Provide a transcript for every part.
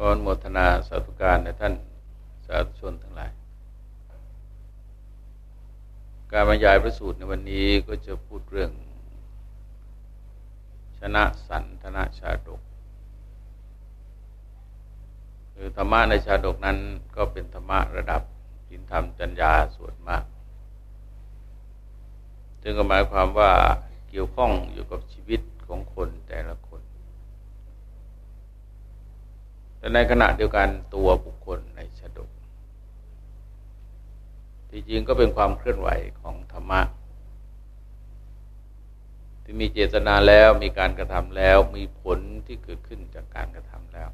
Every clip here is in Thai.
ขออนโมทนาสาธุการในท่านสาธุชนทั้งหลาย การบรรยายพระสูตรในวันนี้ก็จะพูดเรื่อง ชนะสันธนะชาดก คือธรรมะในชาดกนั้นก็เป็นธรรมะระดับจินธรรมจัญญาส่วนมากจึงก็หมายความว่าเกี่ยวข้องอยู่กับชีวิตของคนแต่ละคน แต่ในขณะเดียวกันตัวบุคคลในชาดกที่จริงก็เป็นความเคลื่อนไหวของธรรมะที่มีเจตนาแล้วมีการกระทำแล้วมีผลที่เกิดขึ้นจากการกระทำแล้ว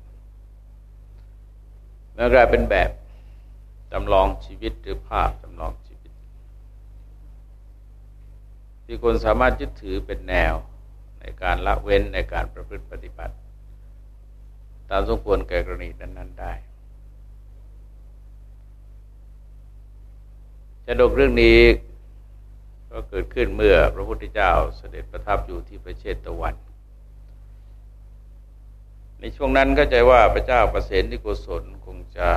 แล้วกลายเป็นแบบจำลองชีวิตหรือภาพจำลองชีวิต ที่คนสามารถยึดถือเป็นแนวในการละเว้นในการประพฤติปฏิบัติ ตามสมควรแก่กรณีนั้น ๆ ได้ จะดกเรื่องนี้ก็เกิดขึ้นเมื่อพระพุทธเจ้าเสด็จประทับอยู่ที่ประเทศตะวัน ในช่วงนั้นก็ใจว่าพระเจ้าประเสนที่โกศลคงจะ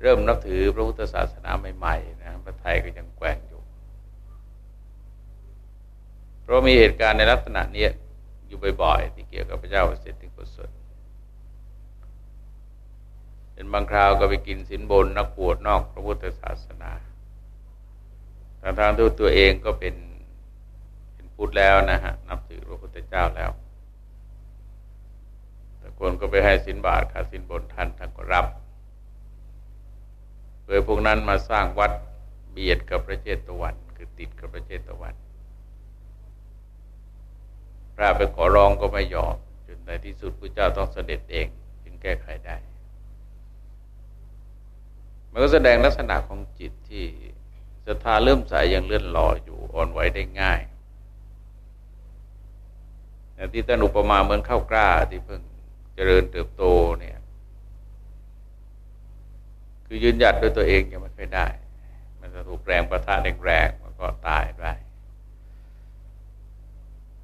เริ่มนับถือพระพุทธศาสนาใหม่ๆนะพระไทยก็ยังแกว่งอยู่ เพราะมีเหตุการณ์ในลักษณะนี้ อยู่บ่อยๆที่เกี่ยวกับพระเจ้าประเสริฐกุศลเป็นบางคราวก็ไปกินสินบนนักบวชนอกพระพุทธศาสนาทางทางตัวตัวเองก็เป็นเป็นพุทธแล้วนะฮะนับถือพระพุทธเจ้าแล้ว แต่คนก็ไปให้สินบาทขาสินบนท่านท่านก็รับโดยพวกนั้นมาสร้างวัดเบียดกับพระเจตวันคือติดกับพระเจตวัน พระไปขอร้องก็ไม่ยอมจนในที่สุดพระเจ้าต้องเสด็จเองจึงแก้ไขได้ มันก็แสดงลักษณะของจิตที่ศรัทธาเริ่มใสยยังเลื่อนลอยอยู่อ่อนไหวได้ง่ายอย่ที่ท่านอุปมาเหมือนข้าวกล้าที่เพิ่งเจริญเติบโตเนี่ย คือยืนหยัดด้วยตัวเองยังไม่เคยได้ มันจะถูกแรงประทะแรงๆมันก็ตายได้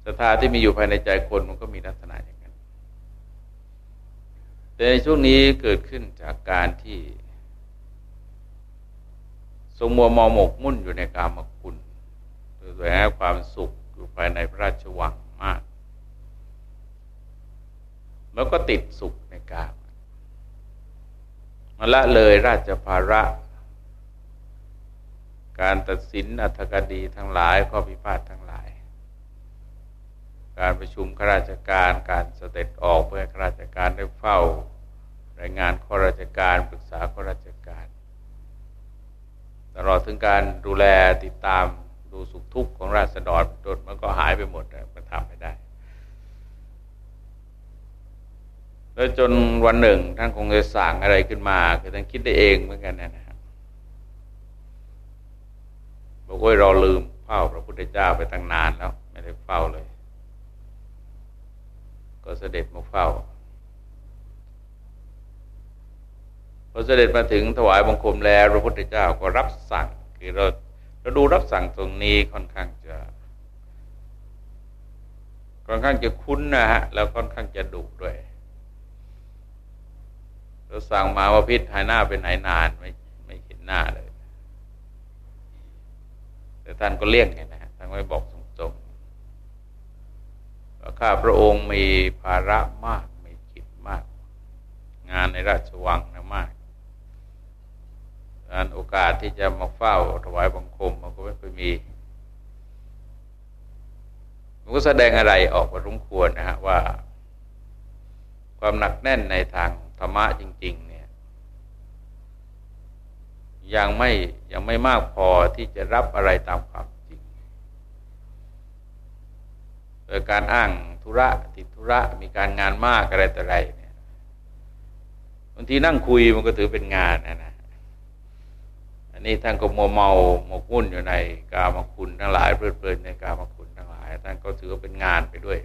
ศรัทธาที่มีอยู่ภายในใจคนมันก็มีลักษณะอย่างนั้น แต่ในช่วงนี้เกิดขึ้นจากการที่ทรงมัวมองหมกมุ่นอยู่ในกามคุณโดยแสวงความสุขอยู่ภายในพระราชวังมาก แล้วก็ติดสุขในกามมาละเลยราชภาระ การตัดสินอัธกดีทั้งหลายข้อพิพาททั้ง การประชุมข้าราชการการเสด็จออกเพื่อข้าราชการได้เฝ้า รายงานข้าราชการปรึกษาข้าราชการตลอดถึงการดูแลติดตามดูสุขทุกข์ของราษฎรจนมันก็หายไปหมดมันทำไม่ได้ แล้วจนวันหนึ่งท่านคงจะสั่งอะไรขึ้นมา คือท่านคิดได้เองเหมือนกันนะครับบอกว่าเราลืมเฝ้าพระพุทธเจ้าไปตั้งนานแล้ว ไม่ได้เฝ้าเลย ก็เสด็จมาเฝ้าพอเสด็จมาถึงถวายบังคมแล้วพระพุทธเจ้าก็รับสั่งคือเราเราดูรับสั่งตรงนี้ค่อนข้างจะค่อนข้างจะคุ้นนะฮะแล้วค่อนข้างจะดุด้วยเราสั่งมาว่าพิษหายหน้าไปไหนนานไม่ไม่เห็นหน้าเลย แต่ท่านก็เลี่ยงไงนะฮะท่านไม่บอก ข้าพระองค์มีภาระมาก มีกิจมาก งานในราชวังนะมากการโอกาสที่จะมาเฝ้าถวายบังคมมันก็ไม่เคยมีมันก็แสดงอะไรออกมารุ้งควรนะฮะว่า ความหนักแน่นในทางธรรมะจริง ๆ เนี่ย ยังไม่ยังไม่มากพอที่จะรับอะไรตามความจริงโดยการอ้าง ธุระติดธุระมีการงานมากอะไรแต่ไรเนี่ยบางทีนั่งคุยมันก็ถือเป็นงานนะนะอันนี้ท่านก็มัวเมาหมกมุ่นอยู่ในกามคุณทั้งหลายเพลิดเพลินในกามคุณทั้งหลายท่านก็ถือว่าเป็นงานไปด้วย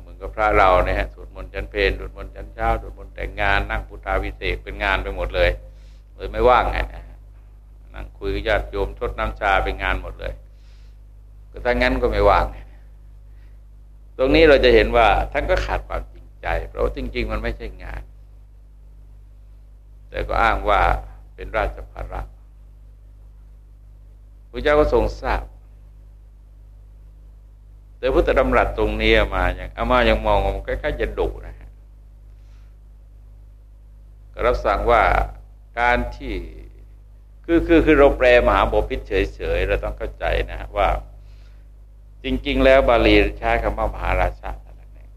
เหมือนกับพระเราเนี่ยสวดมนต์จันเพลสวดมนต์จันเช้าสวดมนต์แต่งงานนั่งพุทธาวิเศษเป็นงานไปหมดเลยเลยไม่ว่างไงนั่งคุยกับญาติโยมทดน้ำชาเป็นงานหมดเลย ถ้างั้นก็ไม่ว่าง ตรงนี้เราจะเห็นว่า ท่านก็ขาดความจริงใจ เพราะจริง ๆ มันไม่ใช่งาน แต่ก็อ้างว่าเป็นราชภาระพระเจ้าก็ทรงทราบ แต่พุทธดำรัสตรงนี้มาอย่างอามายังมองมันใกล้ๆจะดุนะฮะก็รับสั่งว่าการที่คือคือคือเราแปลมหาบพิษเฉยๆเราต้องเข้าใจนะฮะว่า จริง ๆ แล้วบาลีใช้คำว่ามหาราชานั่นเอง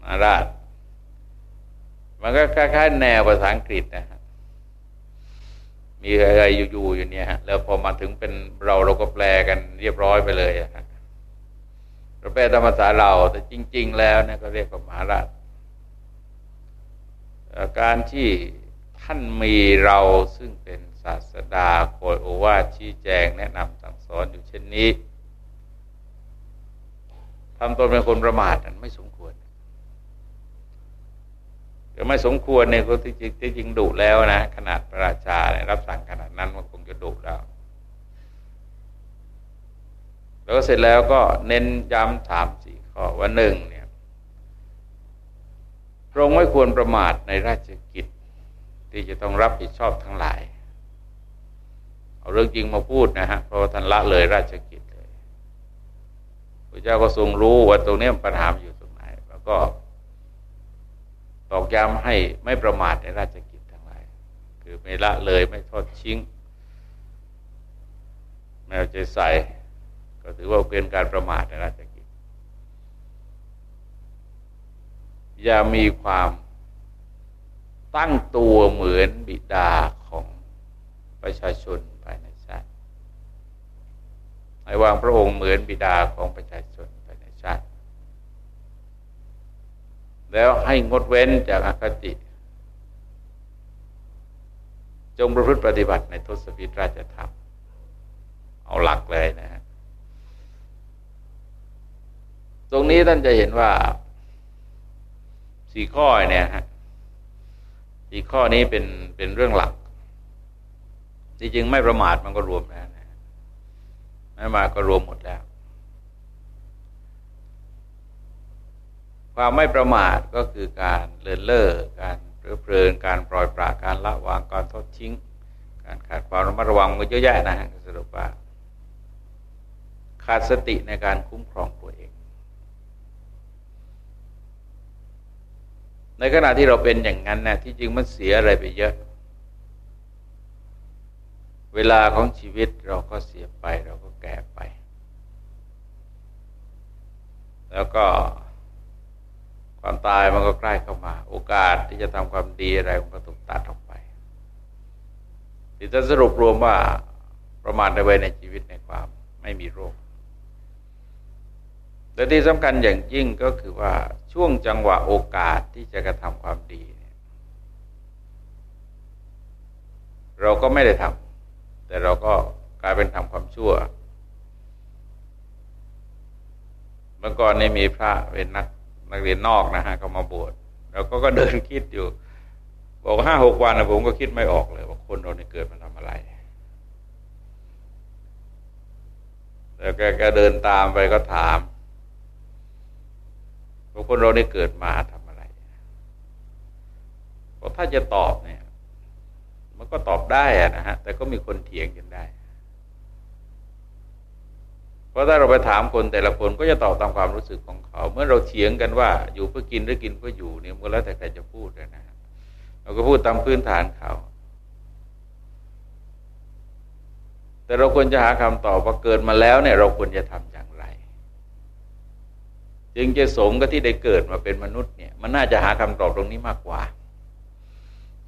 มหาราช มันก็คล้ายๆแนวภาษาอังกฤษนะฮะมีอะไรอยู่ๆอยู่เนี่ยฮะแล้วพอมาถึงเป็นเราเราก็แปลกันเรียบร้อยไปเลยอะฮะเราแปลตามภาษาเรา แต่จริง ๆ แล้วเนี่ยก็เรียกว่ามหาราชการที่ท่านมีเราซึ่งเป็น ศาสดาโคยโอวาชี้แจงแนะนำสั่งสอนอยู่เช่นนี้ทำตนเป็นคนประมาทนั้นไม่สมควรก็ไม่สมควรเนี่ยก็ที่จริงที่จริงดุแล้วนะ ขนาดพระราชาเนี่ยรับสั่งขนาดนั้นมันคงจะดุแล้ว แล้วก็เสร็จแล้วก็เน้นย้ำสามสี่ข้อว่าหนึ่งเนี่ยพระองค์ไม่ควรประมาทในราชกิจ ที่จะต้องรับผิดชอบทั้งหลาย เอาเรื่องจริงมาพูดนะฮะเพราะว่าท่านละเลยราชกิจเลยพระเจ้าก็ทรงรู้ว่าตรงนี้ปัญหาอยู่ตรงไหน แล้วก็ตอกย้ำให้ไม่ประมาทในราชกิจทั้งหลายคือไม่ละเลยไม่ทอดทิ้งไม่เอาใจใส่ก็ถือว่าเป็นการประมาทในราชกิจ อย่ามีความตั้งตัวเหมือนบิดาของประชาชนภายในชาติให้ วางพระองค์เหมือนบิดาของประชาชนภายในชาติ แล้วให้งดเว้นจากอคติ จงประพฤติปฏิบัติในทศพิธราชธรรม เอาหลักเลยนะฮะตรงนี้ท่านจะเห็นว่าสี่ข้อเนี่ยฮะอีกข้อนี้เป็นเป็นเรื่องหลักจริงๆไม่ประมาทมันก็รวมนะ ไม่มาก็รวมหมดแล้ว ความไม่ประมาทก็คือการเลินเล่อการเพลิเพลินการปล่อยปละการละวางการทอดทิ้ง การขาดความระมัดระวังมันเยอะแยะนะฮะสรุปว่า ขาดสติในการคุ้มครองตัวเอง ในขณะที่เราเป็นอย่างนั้นนะที่จริงมันเสียอะไรไปเยอะเวลาของชีวิตเราก็เสียไปเราก็ แก่ไป แล้วก็ความตายมันก็ใกล้เข้ามา โอกาสที่จะทำความดีอะไรมันก็ถูกตัดออกไปที่จะสรุปรวมว่าประมาทในไว้ในชีวิตในความไม่มีโรคและที่สำคัญอย่างยิ่งก็คือว่าช่วงจังหวะโอกาสที่จะกระทำความดีเราก็ไม่ได้ทำแต่เราก็กลายเป็นทำความชั่ว เมื่อก่อนนี้มีพระเป็นนักนักเรียนนอกนะฮะเขามาบวชเราก็ก็เดินคิดอยู่ บอกห้าหกวันนะผมก็คิดไม่ออกเลยว่าคนเราเนี่เกิดมาทำอะไรแล้วแกก็เดินตามไปก็ถามว่าคนเราได้เกิดมาทำอะไรเพราะถ้าจะตอบเนี่ย มันก็ตอบได้อะนะฮะ แต่ก็มีคนเถียงกันได้ เพราะถ้าเราไปถามคนแต่ละคนก็จะตอบตามความรู้สึกของเขา เมื่อเราเถียงกันว่าอยู่เพื่อกินหรือกินเพื่ออยู่เนี่ยมันแล้วแต่ใครจะพูดนะเราก็พูดตามพื้นฐานเขาแต่เราควรจะหาคำตอบว่าเกิดมาแล้วเนี่ยเราควรจะทำอย่างไร จึงจะสมกับที่ได้เกิดมาเป็นมนุษย์เนี่ยมันน่าจะหาคำตอบตรงนี้มากกว่า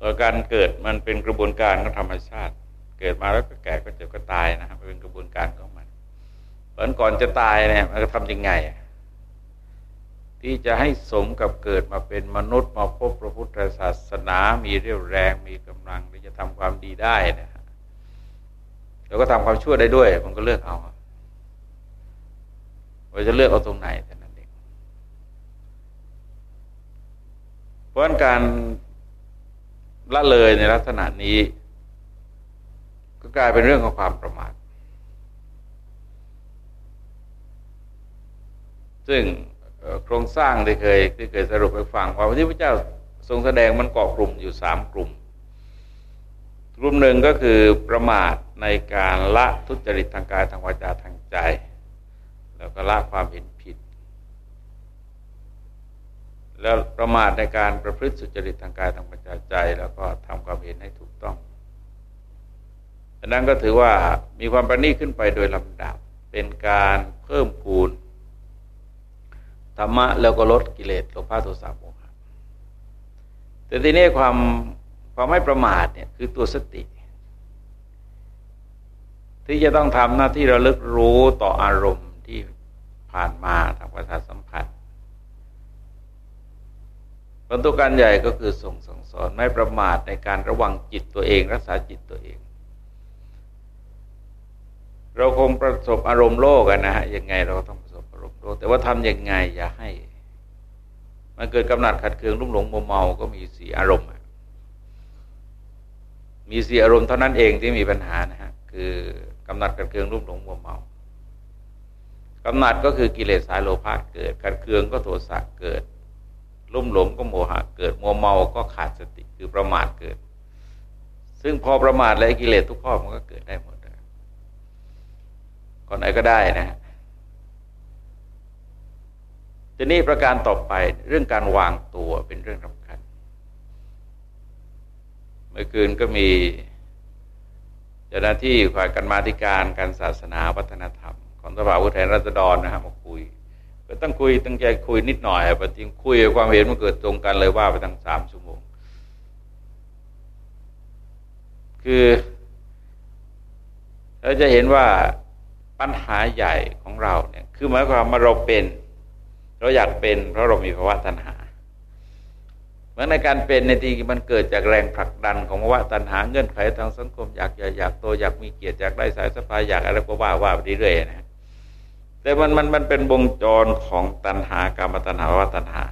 ต่อการเกิดมันเป็นกระบวนการของธรรมชาติ เกิดมาแล้วก็แก่ก็เจ็บก็ตายนะครับเป็นกระบวนการของ มันตอนก่อนจะตายเนี่ยมันจะทำยังไง ที่จะให้สมกับเกิดมาเป็นมนุษย์มาพบพระพุทธศาสนา มีเรี่ยวแรงมีกำลังที่จะทำความดีได้นะแล้วก็ทำความชั่วได้ด้วย มันก็เลือกเอาว่าจะเลือกเอาตรงไหนแต่นั้นเพราะการละเลยในลักษณะนี้ ก็กลายเป็นเรื่องของความประมาท ซึ่งโครงสร้างที่เคยที่เคยสรุปไปฟังว่าพระพุทธเจ้าทรงแสดงมันเกาะกลุ่มอยู่สามกลุ่ม กลุ่มหนึ่งก็คือประมาทในการละทุจริตทางกายทางวาจาทางใจ แล้วก็ละความเห็นผิด แล้วประมาทในการประพฤติสุจริตทางกายทางวาจาใจ แล้วก็ทำความเห็นให้ถูกต้องดังนั้นก็ถือว่ามีความประณีตขึ้นไปโดยลำดับเป็นการเพิ่มพูน ธรรมะแล้วก็ลดกิเลสโลภะโทสะโมหะแต่ทีนี้ความความไม่ประมาทเนี่ยคือตัวสติ ที่จะต้องทำหน้าที่ระลึกรู้ต่ออารมณ์ที่ผ่านมาทางประสาทสัมผัสบรรทุการใหญ่ก็คือส่งส่งสอนไม่ประมาทในการระวังจิตตัวเอง รักษาจิตตัวเอง เราคงประสบอารมณ์โลกนะฮะยังไงเราต้องประส บอารมณ์โลกแต่ว่าทำยังไง อย่าให้ มันเกิดกำหนัดขัดเคืองรุ่มหลงโมเมา ก็มีสีอารมณ์ มีสีอารมณ์เท่านั้นเองที่มีปัญหานะฮะคือกำหนัดขัดเคืองรุ่มหลงโมเมากำหนัดก็คือกิเลสสายโลภะเกิดขัดเคืองก็โทสะเกิดรุ่มหลงก็โมหะเกิดโมเมาก็ขาดสติคือประมาทเกิด ซึ่งพอประมาทแล้วกิเลสทุกข้อมันก็เกิดได้หมดคนไหนก็ได้นะ ทีนี้ประการต่อไปเรื่องการวางตัวเป็นเรื่องสำคัญ เมื่อคืนก็มีเจ้าหน้าที่ฝ่ายการมาธิการการศาสนาวัฒนธรรม ของสภาผู้แทนราษฎรนะฮะมาคุย ก็ต้องคุยตั้งใจคุยนิดหน่อยปฏิคุยความเห็นมันเกิดตรงกันเลยว่าไปตั้งสามชั่วโมง คือเราจะเห็นว่าปัญหาใหญ่ของเราเนี่ยคือหมายความว่าเราเป็น เราอยากเป็นเพราะเรามีภาวะตัณหาเมื่อในการเป็นในที่มันเกิดจากแรงผลักดันของภาวะตัณหาเงื่อนไขทางสังคมอยากอยากอยากโตอยากมีเกียรติอยากได้สายสะพายอยากอะไรก็ว่าว่าไปเรื่อยๆนะแต่มันมันมันเป็นวงจรของตัณหากรรมตัณหาภาวะตัณหา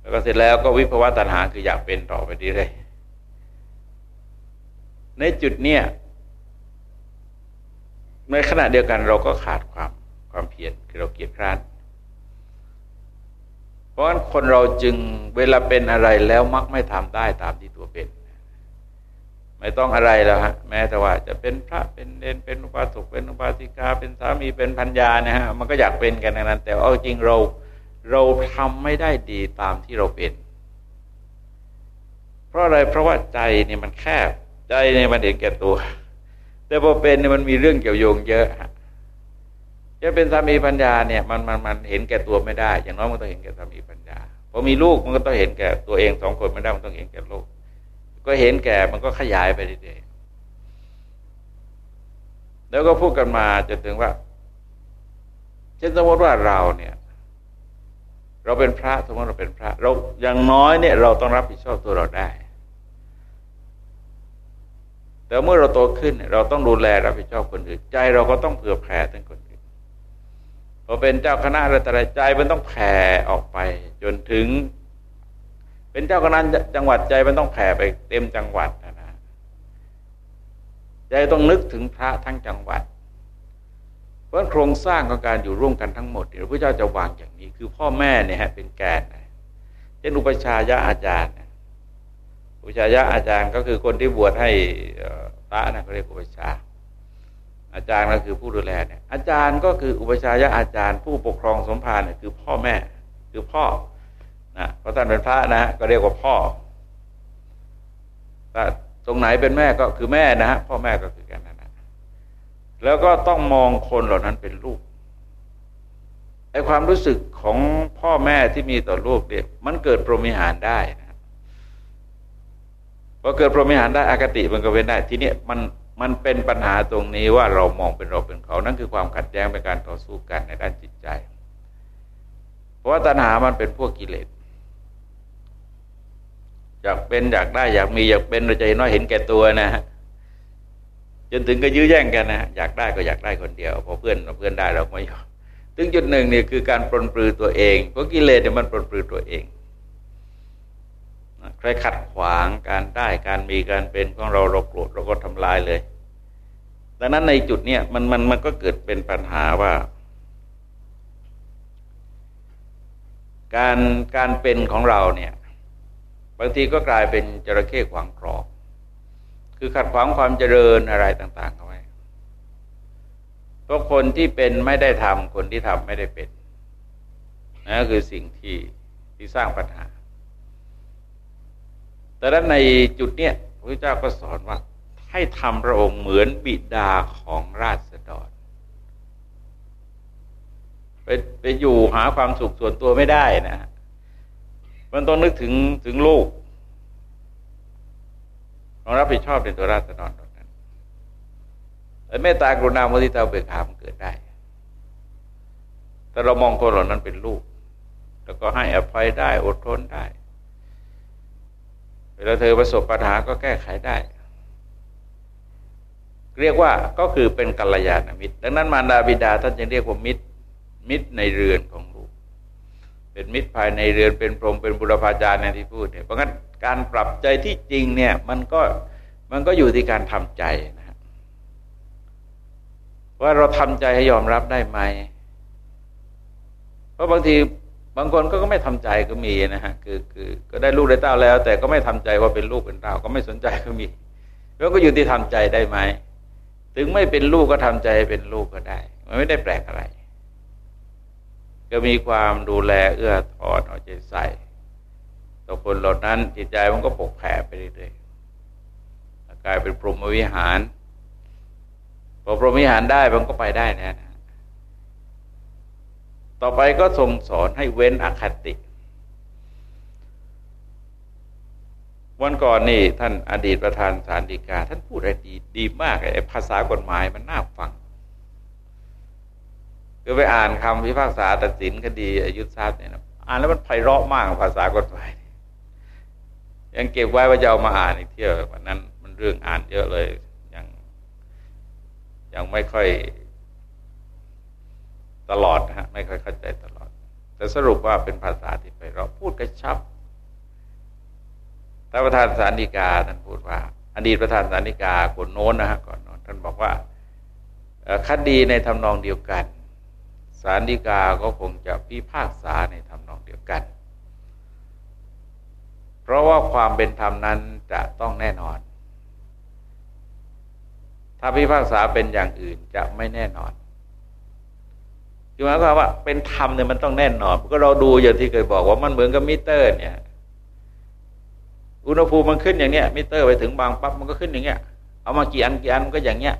แล้วก็เสร็จแล้วก็วิภาวะตัณหาคืออยากเป็นต่อไปเรื่อยในจุดเนี้ยในขณะเดียวกันเราก็ขาดความความเพียรคือเราเกียจคร้าน เพราะฉะนั้นคนเราจึงเวลาเป็นอะไรแล้วมักไม่ทำได้ตามที่ตัวเป็น ไม่ต้องอะไรแล้วฮะแม้แต่ว่าจะเป็นพระเป็นเนนเป็นอุปาสกเป็นอุปาสิกาเป็นสามีเป็นพัญญานะฮะมันก็อยากเป็นกันนั้น แต่เอาจริงเราเราทำไม่ได้ดีตามที่เราเป็น เพราะอะไรเพราะว่าใจเนี่ยมันแคบ ใจเนี่ยมันเห็นแก่ตัว แต่พอเป็นเนี่ยมันมีเรื่องเกี่ยวโยงเยอะ จะเป็นสามีปัญญาเนี่ยมันมันมันเห็นแก่ตัวไม่ได้ อย่างน้อยมันต้องเห็นแก่สามีปัญญาพอมีลูกมันก็ต้องเห็นแก่ตัวเองสองคนไม่ได้มันต้องเห็นแก่ลูกก็เห็นแก่มันก็ขยายไปเรื่อยๆแล้วก็พูดกันมาจนถึงว่าเช่นสมมติว่าเราเนี่ย เราเป็นพระสมมติเราเป็นพระ เราอย่างน้อยเนี่ย เราต้องรับผิดชอบตัวเราได้ แต่เมื่อเราโตขึ้น เราต้องดูแลรับผิดชอบคนอื่นใจ เราก็ต้องเผื่อแผ่ถึงคนอื่น พอเป็นเจ้าคณะอะไรแต่ใจมันต้องแผ่ออกไป จนถึง เป็นเจ้าคณะจังหวัดใจมันต้องแผ่ไปเต็มจังหวัดนะนะใจต้องนึกถึงพระทั้งจังหวัด เพราะโครงสร้างของการอยู่ร่วมกันทั้งหมดเนี่ยพระเจ้าจะวางอย่างนี้ คือพ่อแม่เนี่ยฮะเป็นแกนเช่นอุปชายะอาจารย์อุปชายะอาจารย์ก็คือคนที่บวชให้พระนะเขาเรียกอุปชา อาจารย์ก็คือผู้ดูแลเนี่ยอาจารย์ก็คืออุปชายะอาจารย์ ผู้ปกครองสมภารเนี่ยคือพ่อแม่คือพ่อนะเพราะท่านเป็นพระนะก็เรียกว่าพ่อแต่ตรงไหนเป็นแม่ก็คือแม่นะฮะพ่อแม่ก็คือกันนะแล้วก็ต้องมองคนเหล่านั้นเป็นลูกไอความรู้สึกของพ่อแม่ที่มีต่อลูกเนี่ยมันเกิดปรมิหารได้นะพอเกิดพรมิหารได้อากติมันก็เป็นได้ ทีนี้มัน มันเป็นปัญหาตรงนี้ว่าเรามองเป็นเราเป็นเขา นั่นคือความขัดแย้งเป็นการต่อสู้กันในด้านจิตใจ เพราะว่าตัณหามันเป็นพวกกิเลสอยากเป็นอยากได้อยากมีอยากเป็นเราจะเห็นว่าเห็นแก่ตัวนะฮะจนถึงก็ยื้อแย่งกันนะอยากได้ก็อยากได้คนเดียวพอเพื่อนเพื่อนได้เราไม่ยอมถึงจุดหนึ่งเนี่ยคือการปลนปลือตัวเองเพราะกิเลสเนี่ยมันปลนปลือตัวเอง ใครขัดขวางการได้การมีการเป็นของเราเราโกรธเราก็ทำลายเลย ดังนั้นในจุดเนี้ยมันมันมันก็เกิดเป็นปัญหาว่า การการเป็นของเราเนี่ยบางทีก็กลายเป็นจระเข้ขวางกรอบ คือขัดขวางความเจริญอะไรต่างๆเอาไว้เพราะคนที่เป็นไม่ได้ทำคนที่ทำไม่ได้เป็นนั่นคือสิ่งที่ที่สร้างปัญหา แต่ด้านในจุดเนี้ยพระเจ้าก็สอนว่าให้ทำพระองค์เหมือนบิดาของราษฎรไปไปอยู่หาความสุขส่วนตัวไม่ได้นะมันต้องนึกถึงถึงลูกต้องรับผิดชอบในตัวราษฎรตรงนั้นแต่เมตตากรุณาโมทิตาเบิกขามันเกิดได้ แต่เรามองคนเหล่านั้นเป็นลูก แล้วก็ให้อภัยได้อดทนได้ เวลาเธอประสบปัญหาก็แก้ไขได้ เรียกว่าก็คือเป็นกัลยาณมิตร ดังนั้นมารดาบิดาท่านจึงเรียกว่ามิตร มิตรในเรือนของลูก เป็นมิตรภายในเรือนเป็นพรหมเป็นบุรพาจารย์ในที่พูดเนี่ย เพราะงั้นการปรับใจที่จริงเนี่ยมันก็มันก็อยู่ที่การทำใจนะว่าเราทำใจให้ยอมรับได้ไหม เพราะบางที บางคนก็ไม่ทำใจก็มีนะฮะคือคือก็ได้ลูกได้เต้าแล้ว แต่ก็ไม่ทำใจว่าเป็นลูกเป็นเต้าก็ไม่สนใจก็มี แล้วก็อยู่ที่ทำใจได้ไหมถึงไม่เป็นลูกก็ทำใจเป็นลูกก็ได้ มันไม่ได้แปลกอะไร ก็มีความดูแลเอื้อทอนเอาใจใส่ต่อคนเหล่านั้นจิตใจมันก็ปกแผ่ไปเรื่อยๆกลายเป็นพรหมวิหารพอพรหมวิหารได้มันก็ไปได้นะ ต่อไปก็ทรงสอนให้เว้นอคติ วันก่อนนี่ท่านอดีตประธานสารดีกา ท่านพูดอะไรดีดีมากไอ้ภาษากฎหมายมันน่าฟังคือไปอ่านคำพิพากษาตัดสินคดีอายุทรัพย์เนี่ยนะอ่านแล้วมันไพเราะมากภาษากฎหมาย ยังเก็บไว้ว่าจะเอามาอ่านอีกเที่ยววันนั้นมันเรื่องอ่านเยอะเลยยังยังไม่ค่อย ตลอดนะฮะไม่ค่อยเข้าใจตลอด แต่สรุปว่าเป็นภาษาที่ไพเราพูดกระชับท่านประธานสารดีกาท่านพูดว่า อดีตประธานสารดีกาคนโน้นนะฮะก่อนโน้นท่านบอกว่าคดีในทำนองเดียวกันสารดีกาก็คงจะพิพากษาในทำนองเดียวกัน เพราะว่าความเป็นธรรมนั้นจะต้องแน่นอน ถ้าพิพากษาเป็นอย่างอื่นจะไม่แน่นอน คือหมายความว่าเป็นธรรมเนี่ยมันต้องแน่นอนก็เราดูอย่างที่เคยบอกว่ามันเหมือนกับมิเตอร์ เนี่ย อุณหภูมิมันขึ้นอย่างเนี้ยมิเตอร์ไปถึงบางปั๊บมันก็ขึ้นอย่างเงี้ย เอามากี่อันกี่อันมันก็อย่างเงี้ย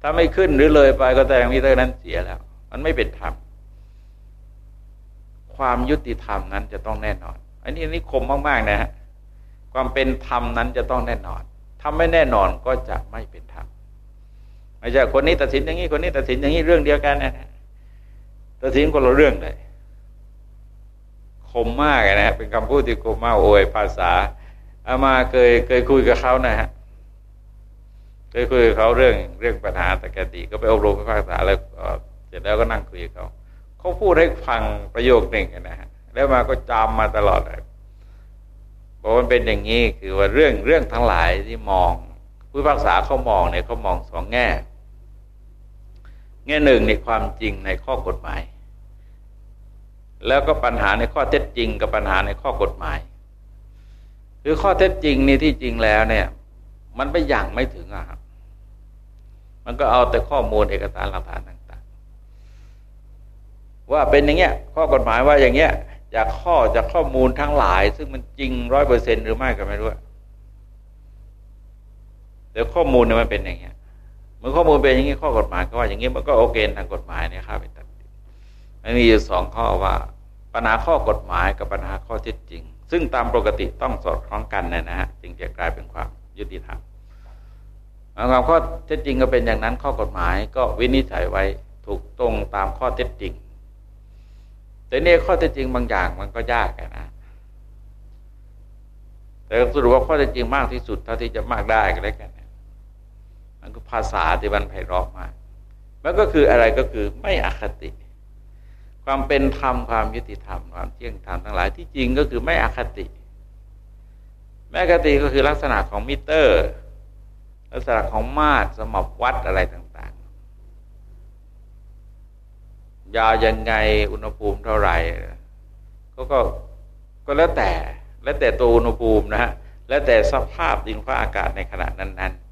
ถ้าไม่ขึ้นหรือเลยไปก็แสดงมิเตอร์นั้นเสียแล้ว มันไม่เป็นธรรมความยุติธรรมนั้นจะต้องแน่นอน อันนี้นิคมมากๆนะฮะความเป็นธรรมนั้นจะต้องแน่นอนทำไม่แน่นอนก็จะไม่เป็นธรรมไม่ใช่คนนี้ตัดสินอย่างนี้คนนี้ตัดสินอย่างนี้เรื่องเดียวกันนะ ตัดสินคนละเรื่องเลยคมมากนะฮะเป็นคำพูดที่คมมากโอยภาษาอามาเคยเคยคุยกับเขานะฮะเคยคุยกับเขาเรื่องเรื่องปัญหาแต่แกดีก็ไปอบรมภาษาแล้วเสร็จแล้วก็นั่งคุยกับเขาเขาพูดให้ฟังประโยคหนึ่งนะฮะแล้วมาก็จำมาตลอดเลยบอกมันเป็นอย่างนี้คือว่าเรื่องเรื่องทั้งหลายที่มองผู้พักษาเขามองเนี่ยเขามองสองแง่ แง่หนึ่งในความจริงในข้อกฎหมาย แล้วก็ปัญหาในข้อเท็จจริงกับปัญหาในข้อกฎหมาย คือข้อเท็จจริงนี่ที่จริงแล้วเนี่ย มันไปอย่างไม่ถึงอะครับมันก็เอาแต่ข้อมูลเอกสารหลักฐานต่าง ๆ ว่าเป็นอย่างเงี้ย ข้อกฎหมายว่าอย่างเงี้ยจากข้อจากข้อมูลทั้งหลาย ซึ่งมันจริงร้อยเปอร์เซ็นหรือไม่ก็ไม่รู้แต่ข้อมูลเนี่ยมันเป็นอย่างเงี้ย มื่อข้อมูลเป็นอย่างงี้ข้อกฎหมายก็ว่าอย่างงี้มันก็โอเคทางกฎหมายเนี่ยครับไปตัดมันมีอยู่สองข้อว่า ปัญหาข้อกฎหมายกับปัญหาข้อเท็จจริง ซึ่งตามปกติต้องสอดคล้องกันนะฮะจึงจะกลายเป็นความยุติธรรมความข้อเท็จจริงก็เป็นอย่างนั้นข้อกฎหมายก็วินิจฉัยไว้ถูกตรงตามข้อเท็จจริง แต่เนี่ยข้อเท็จจริงบางอย่างมันก็ยากนะ แต่สรุปว่าข้อเท็จจริงมากที่สุดเท่าที่จะมากได้ก็แล้วกัน มันก็ภาษาที่มันไพเราะมากมันก็คืออะไรก็คือไม่อคติ ความเป็นธรรมความยุติธรรมความเที่ยงธรรมทั้งหลายที่จริงก็คือไม่อคติแม่อคติก็คือลักษณะของมิเตอร์ ลักษณะของมาตรสมบวัดอะไรต่างๆ ยายังไงอุณหภูมิเท่าไหร่เขาก็ก็แล้วแต่แล้วแต่ตัวอุณหภูมินะฮะแล้วแต่สภาพดินฟ้าอากาศในขณะนั้นๆ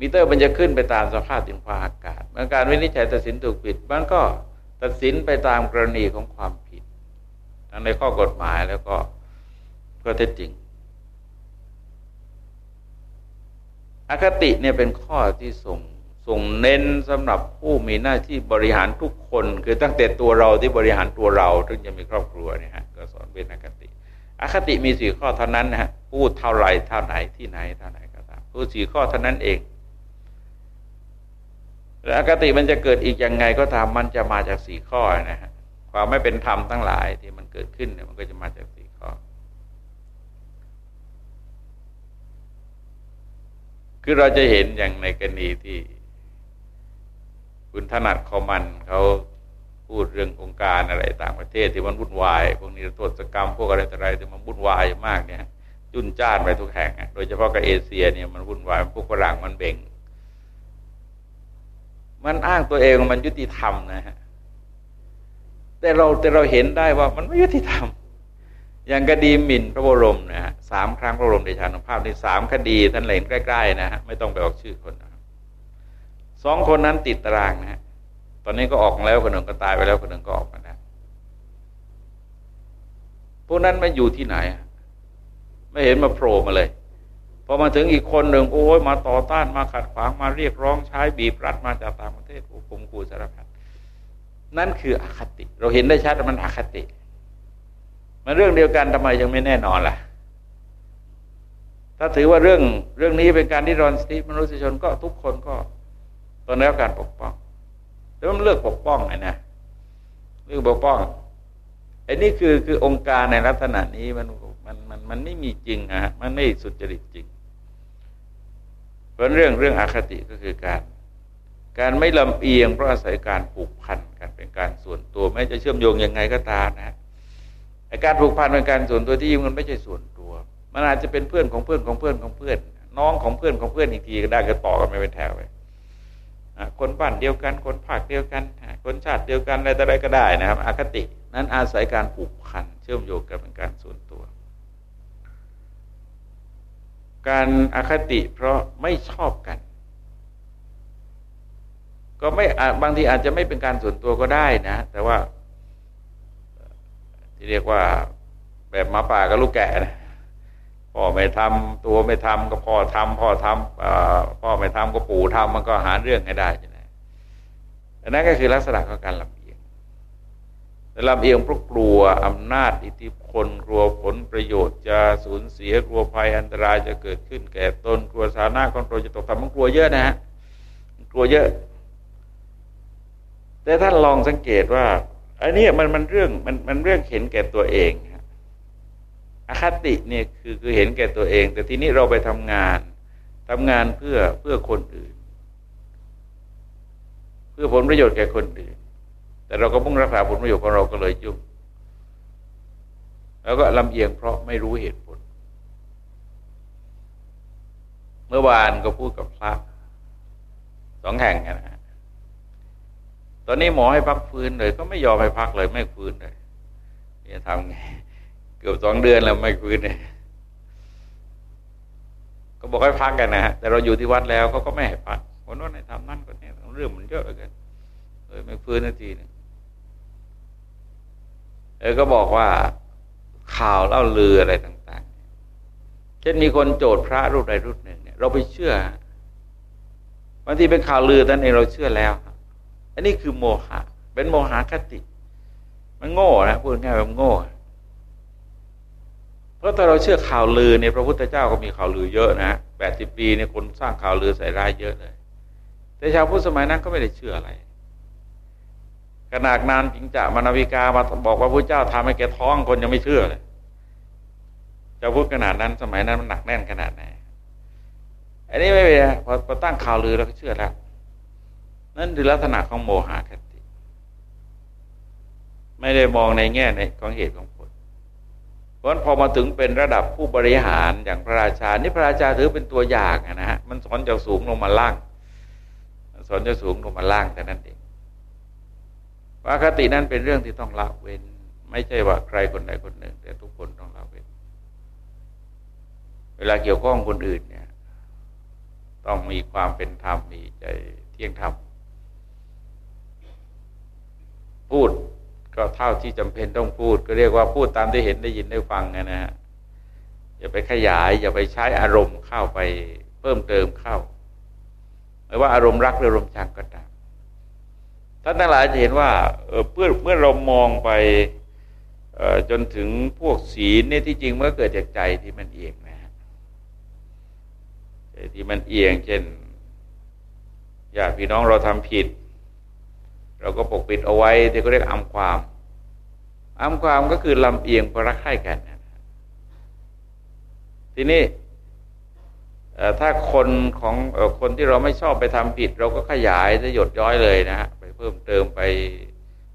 มิเตอร์มันจะขึ้นไปตามสภาพดินฟ้าอากาศเมื่อการวินิจฉัยตัดสินถูกผิด มันก็ตัดสินไปตามกรณีของความผิด ทั้งในข้อกฎหมายแล้วก็ก็เท็จจริง อคติเนี่ยเป็นข้อที่ส่งส่งเน้นสำหรับผู้มีหน้าที่บริหารทุกคน คือตั้งแต่ตัวเราที่บริหารตัวเราถึงจะมีครอบครัวเนี่ยฮะก็สอนเป็นอคติ อคติมีสี่ข้อเท่านั้นนะฮะพูดเท่าไรเท่าไหนที่ไหนเท่าไหนก็ตามพูดสี่ข้อเท่านั้นเอง แล้วอคติมันจะเกิดอีกยังไงก็ตามมันจะมาจากสี่ข้อนะฮะความไม่เป็นธรรมทั้งหลายที่มันเกิดขึ้นเนี่ยมันก็จะมาจากสี่ข้อ คือเราจะเห็นอย่างในกรณีที่ คุณถนัดคอมันเขาพูดเรื่ององค์การอะไรต่างประเทศที่มันวุ่นวาย พวกนี้โทษกรรมพวกอะไรต่ออะไรที่มันวุ่นวายมากเนี่ยจุนจ้านไปทุกแห่งโดยเฉพาะกับเอเชียเนี่ยมันวุ่นวายพวกฝรั่งมันเบ่ง มันอ้างตัวเองมันยุติธรรมนะฮะแต่เราแต่เราเห็นได้ว่ามันไม่ยุติธรรม อย่างคดีหมิ่นพระบรมนะฮะสามครั้งพระบรมเดชานุภาพในสามคดีท่านเห็นใกล้ๆนะฮะไม่ต้องไปออกชื่อคนนะสองคนนั้นติดตารางนะฮะตอนนี้ก็ออกแล้วคนหนึ่งก็ตายไปแล้วคนหนึ่งก็ออกมาแล้วพวกนั้นไม่อยู่ที่ไหน ไม่เห็นมาโผล่มาเลย พอมาถึงอีกคนหนึ่งโอ้ยมาต่อต้านมาขัดขวางมาเรียกร้องใช้บีบรัดมาจากต่างประเทศโอ้ผมกูสารพัดนั่นคืออคติ เราเห็นได้ชัดว่ามันอคติ มันเรื่องเดียวกันทำไมยังไม่แน่นอนล่ะ ถ้าถือว่าเรื่องเรื่องนี้เป็นการที่รอนสิทธิมนุษยชนก็ทุกคนก็ตองได้รับการปกป้องแล้วมันเลือกปกป้องไงนะเลือกปกป้องไอ้นี่คือคือองค์การในลักษณะนี้มันมันมันมันไม่มีจริงนะฮะมันไม่สุจริตจริง ราะเรื่องเรื่องอคติก็คือการ การไม่ลำเอียงเพราะอาศัยการผูกพันกันเป็นการส่วนตัว ไม่จะเชื่อมโยงยังไงก็ตามนะฮะการผูกพันเป็นการส่วนตัวที่ยิ่งมันไม่ใช่ส่วนตัว มันอาจจะเป็นเพื่อนของเพื่อนของเพื่อนของเพื่อน น้องของเพื่อนของเพื่อนอีกทีก็ได้ก็ต่อกันไม่เป็นแถวเลยคนบ้านเดียวกัน คนภาคเดียวกัน คนชาติเดียวกันอะไรต่ออะไรก็ได้นะครับอคติ นั้นอาศัยการผูกพันเชื่อมโยงกันเป็นการส่วนตัว การอาคติเพราะไม่ชอบกัน ก็ไม่บางทีอาจจะไม่เป็นการส่วนตัวก็ได้นะ แต่ว่า ที่เรียกว่าแบบมาป่ากับลูกแกะนะพ่อไม่ทำตัวไม่ทำก็พ่อทำพ่อทำพ่อไม่ทำก็ปู่ทำมันก็หาเรื่องให้ได้ใช่ไหมอันนั้นก็คือลักษณะของการลำเอียงแต่ ลำเอียงเพราะกลัวอำนาจอิทธิพลกลัวผลประโยชน์จะสูญเสียกลัวภัยอันตรายจะเกิดขึ้น แก่ตนกลัวสาระของตนจะตกต่ำมันกลัวเยอะนะฮะกลัวเยอะ แต่ท่านลองสังเกตว่าอันนี้มันมันเรื่องมันมันเรื่องเห็นแก่ตัวเองอคติเนี่ยคือคือเห็นแก่ตัวเอง แต่ทีนี้เราไปทำงานทำงานเพื่อเพื่อคนอื่น เพื่อผลประโยชน์แก่คนอื่น แต่เราก็มุ่งรักษาผลประโยชน์ของเราก็เลยยุ่ง แล้วก็ลำเอียงเพราะไม่รู้เหตุผล เมื่อวานก็พูดกับพระสองแห่งนะฮะตอนนี้หมอให้พักฟื้นเลย ก็ไม่ยอมให้พักเลย ไม่ฟื้นเลยจะทำไงเกือบสองเดือนแล้วไม่ฟื้นเลยก็บอกให้พักกันนะฮะแต่เราอยู่ที่วัดแล้วเขาก็ไม่ให้พักคนนั้นให้ทำนั่นคนนี้เรื่องมันเยอะเกินเลยไม่ฟื้นนาทีนึง เออก็บอกว่าข่าวเล่าลืออะไรต่างๆ เช่นมีคนโจทย์พระรูปใดรูปหนึ่งเนี่ย เราไปเชื่อบางทีเป็นข่าวลือแต่เองเราเชื่อแล้วอันนี้คือโมหะ เป็นโมหะคติ มันโง่นะพูดง่ายแบบโง่ เพราะถ้าเราเชื่อข่าวลือเนี่ยพระพุทธเจ้าก็มีข่าวลือเยอะนะแปดสิบปีเนี่ยคนสร้างข่าวลือใส่ร้ายเยอะเลย แต่ชาวพุทธสมัยนั้นก็ไม่ได้เชื่ออะไร ขนาดนานจิงจะมานาวิกามาบอกว่าพระเจ้าทำให้แกท้องคนยังไม่เชื่อเลยจะพูดขนาดนั้นสมัยนั้นมันหนักแน่นขนาดไหนอันนี้ไม่เป็นพอพอตั้งข่าวลือแล้วก็เชื่อแล้วนั่นคือลักษณะของโมหะคติ ไม่ได้มองในแง่ในของเหตุของผล เพราะพอมาถึงเป็นระดับผู้บริหารอย่างพระราชา นี่พระราชาถือเป็นตัวอย่างนะฮะมันสอนจากสูงลงมาล่าง สอนจากสูงลงมาล่างแต่นั้นเอง ว่าคตินั้นเป็นเรื่องที่ต้องละเว้น ไม่ใช่ว่าใครคนใดคนหนึ่ง แต่ทุกคนต้องละเว้น เวลาเกี่ยวข้องคนอื่นเนี่ย ต้องมีความเป็นธรรมมีใจเที่ยงธรรมพูดก็เท่าที่จำเป็นต้องพูด ก็เรียกว่าพูดตามที่เห็นได้ยินได้ฟังนะฮะอย่าไปขยาย อย่าไปใช้อารมณ์เข้าไปเพิ่มเติมเข้า ไม่ว่าอารมณ์รักหรืออารมณ์ชังก็ตาม ท่านทั้งหลายจะเห็นว่าเมื่อเมื่อเรามองไปจนถึงพวกศีลเนี่ยที่จริงเมื่อเกิดจากใจที่มันเอียงนะฮะที่มันเอียง เช่นญาติพี่น้องเราทำผิด เราก็ปกปิดเอาไว้ที่เขาเรียกอำความอำความก็คือลำเอียงประรักใคร่กันทีนี้ถ้าคนของคนที่เราไม่ชอบไปทำผิด เราก็ขยายจะหยดย้อยเลยนะฮะ พิ่มเติมไป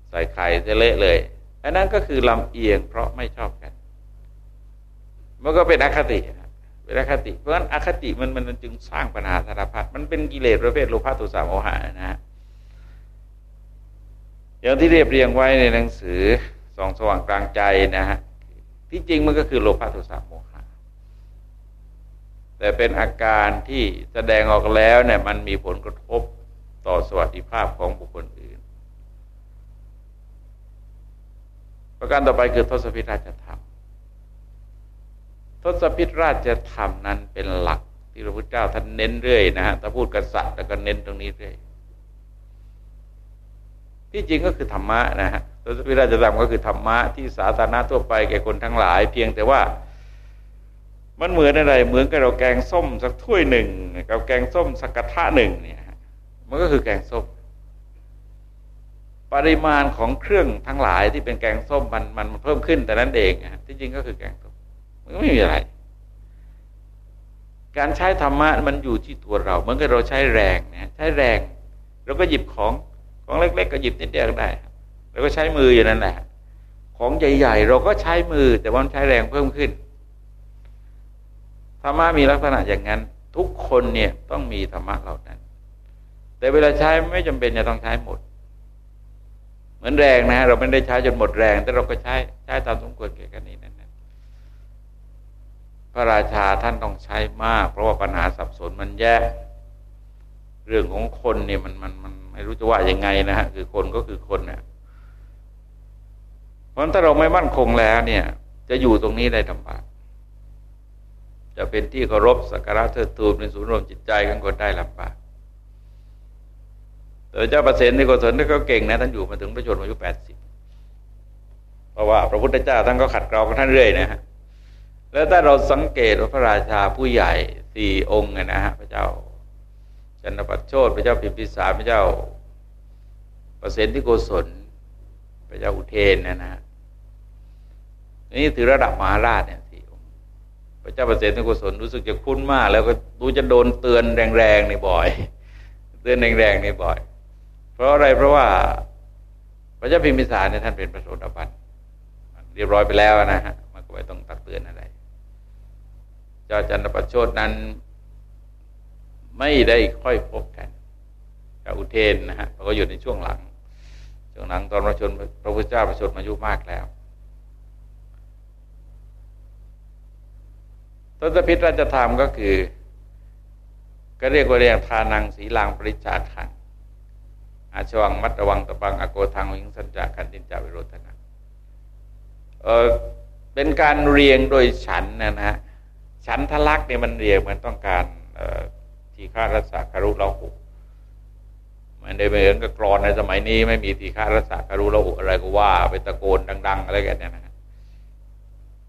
ใส่ไข่จะเละเลยอันนั้นก็คือลำเอียง เพราะไม่ชอบกัน มันก็เป็นอคติเป็นอคติ เพราะฉะนั้นอคติมันมันจึงสร้างปัญหาสารพัดมันเป็นกิเลสประเภทโลภะโทสะโมหะนะฮะอย่างที่เรียบเรียงไว้ในหนังสือสองสว่างกลางใจนะฮะที่จริงมันก็คือโลภะโทสะโมหะแต่เป็นอาการที่แสดงออกแล้วเนี่ยมันมีผลกระทบต่อสวัสดิภาพของบุคคลอื่น ประการต่อไปคือทศพิธราชธรรม ทศพิธราชธรรมนั้นเป็นหลักที่พระพุทธเจ้าท่านเน้นเรื่อยนะฮะถ้าพูดกษัตริย์แล้วก็เน้นตรงนี้เรื่อย ที่จริงก็คือธรรมะนะฮะทศพิธราชธรรมก็คือธรรมะที่สาธารณะทั่วไปแก่คนทั้งหลาย เพียงแต่ว่ามันเหมือนอะไรเหมือนกับเราแกงส้มสักถ้วยหนึ่งกับแกงส้มสักกระทะหนึ่งเนี่ยมันก็คือแกงส้ม ปริมาณของเครื่องทั้งหลายที่เป็นแกงส้มมันมันเพิ่มขึ้นแต่นั้นเองที่จริงก็คือแกงส้มมันก็ไม่มีอะไร การใช้ธรรมะมันอยู่ที่ตัวเราเหมือนกับเราใช้แรงนะใช้แรงเราก็หยิบของของเล็ก ๆ ก็หยิบนิดเดียวได้เราก็ใช้มืออยู่นั่นแหละของใหญ่ ๆ เราก็ใช้มือ แต่ว่ามันใช้แรงเพิ่มขึ้นธรรมะมีลักษณะอย่างนั้น ทุกคนเนี่ยต้องมีธรรมะเหล่านั้น แต่เวลาใช้ไม่จำเป็นจะต้องใช้หมด มือนแรงนะเราไม่ได้ใช้จนหมดแรง แต่เราก็ใช้ใช้ตามสมควรแก่กันนี้นั่นพระราชาท่านต้องใช้มาก เพราะว่าปัญหาสับสนมันแย่เรื่องของคนเนี่ยมันมันมันไม่รู้จะว่ายังไงนะฮะคือคนก็คือคนเนี่ยเพราะถ้าเราไม่มั่นคงแล้วเนี่ย จะอยู่ตรงนี้ได้ลำบากจะเป็นที่เคารพสักการะเทิดทูนเป็นศูนย์รวมจิตใจของคนได้ลำบาก เจ้าประเสริฐในกุศลที่เขาเก่งนะท่านอยู่มาถึงพระชนมายุแปดสิบเพราะว่าพระพุทธเจ้าท่านก็ขัดเกลากับท่านเรื่อยนะฮะแล้วถ้าเราสังเกตว่าพระราชาผู้ใหญ่สี่องค์นะฮะพระเจ้าจันทปัตโชตพระเจ้าพิมพิสารพระเจ้า ประเสริฐที่โกศลพระเจ้าอุเทนนะนะฮะนี่ถือระดับมหาราชเนี่ยสี่องค์พระเจ้าประเสริฐกุศลรู้สึกจะคุ้นมาก แล้วก็รู้จะโดนเตือนแรงๆในบ่อย เตือนแรงๆในบ่อย เพราะอะไรเพราะว่าพระเจ้าพิมพิสารเนี่ยท่านเป็นพระโสดาบันเรียบร้อยไปแล้วนะฮะมันก็ไม่ต้องตักเตือนอะไร เจ้าจันทประโชดนั้น ไม่ได้ค่อยพบกันกับอุเทนนะฮะเราก็อยู่ในช่วงหลัง ช่วงหลังตอนพระชนพระพุทธเจ้าประชดมายุมากแล้วทศพิธราชธรรมก็คือ ก็เรียกว่าเรียกทานังสีลางปริจาทัง อาชวังมัตวังตะบังอโกทังวิงสัญจาคันตินจาวิโรธนะเออเป็นการเรียงโดยฉันนะนะฉันทลักเนี่ยมันเรียงมันต้องการทีฆารัศคารุเราหุมันได้เหมือนกับกรอนในสมัยนี้ ไม่มีทีฆารัศคารุเราหุอะไรก็ว่า ไปตะโกนดัง ๆ อะไรกันเนี่ยนะ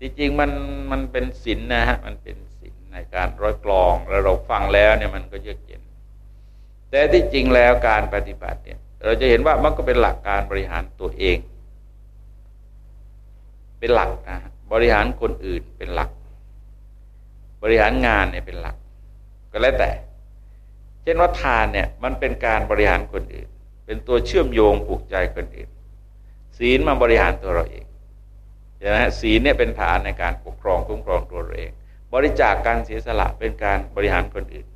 จริงๆมันมันเป็นศีลนนะฮะมันเป็นศีลในการร้อยกลองแล้วเราฟังแล้วเนี่ยมันก็เยือกเย็น แต่ที่จริงแล้วการปฏิบัติเนี่ย เราจะเห็นว่ามันก็เป็นหลักการบริหารตัวเอง เป็นหลักนะบริหารคนอื่นเป็นหลัก บริหารงานเนี่ยเป็นหลัก ก็แล้วแต่ เช่นว่าทานเนี่ยมันเป็นการบริหารคนอื่น เป็นตัวเชื่อมโยงผูกใจคนอื่น ศีลมาบริหารตัวเราเองใช่ไหมศีลเนี่ยเป็นฐานในการปกครองคุ้มครองตัวเอง บริจาคกการเสียสละเป็นการบริหารคนอื่น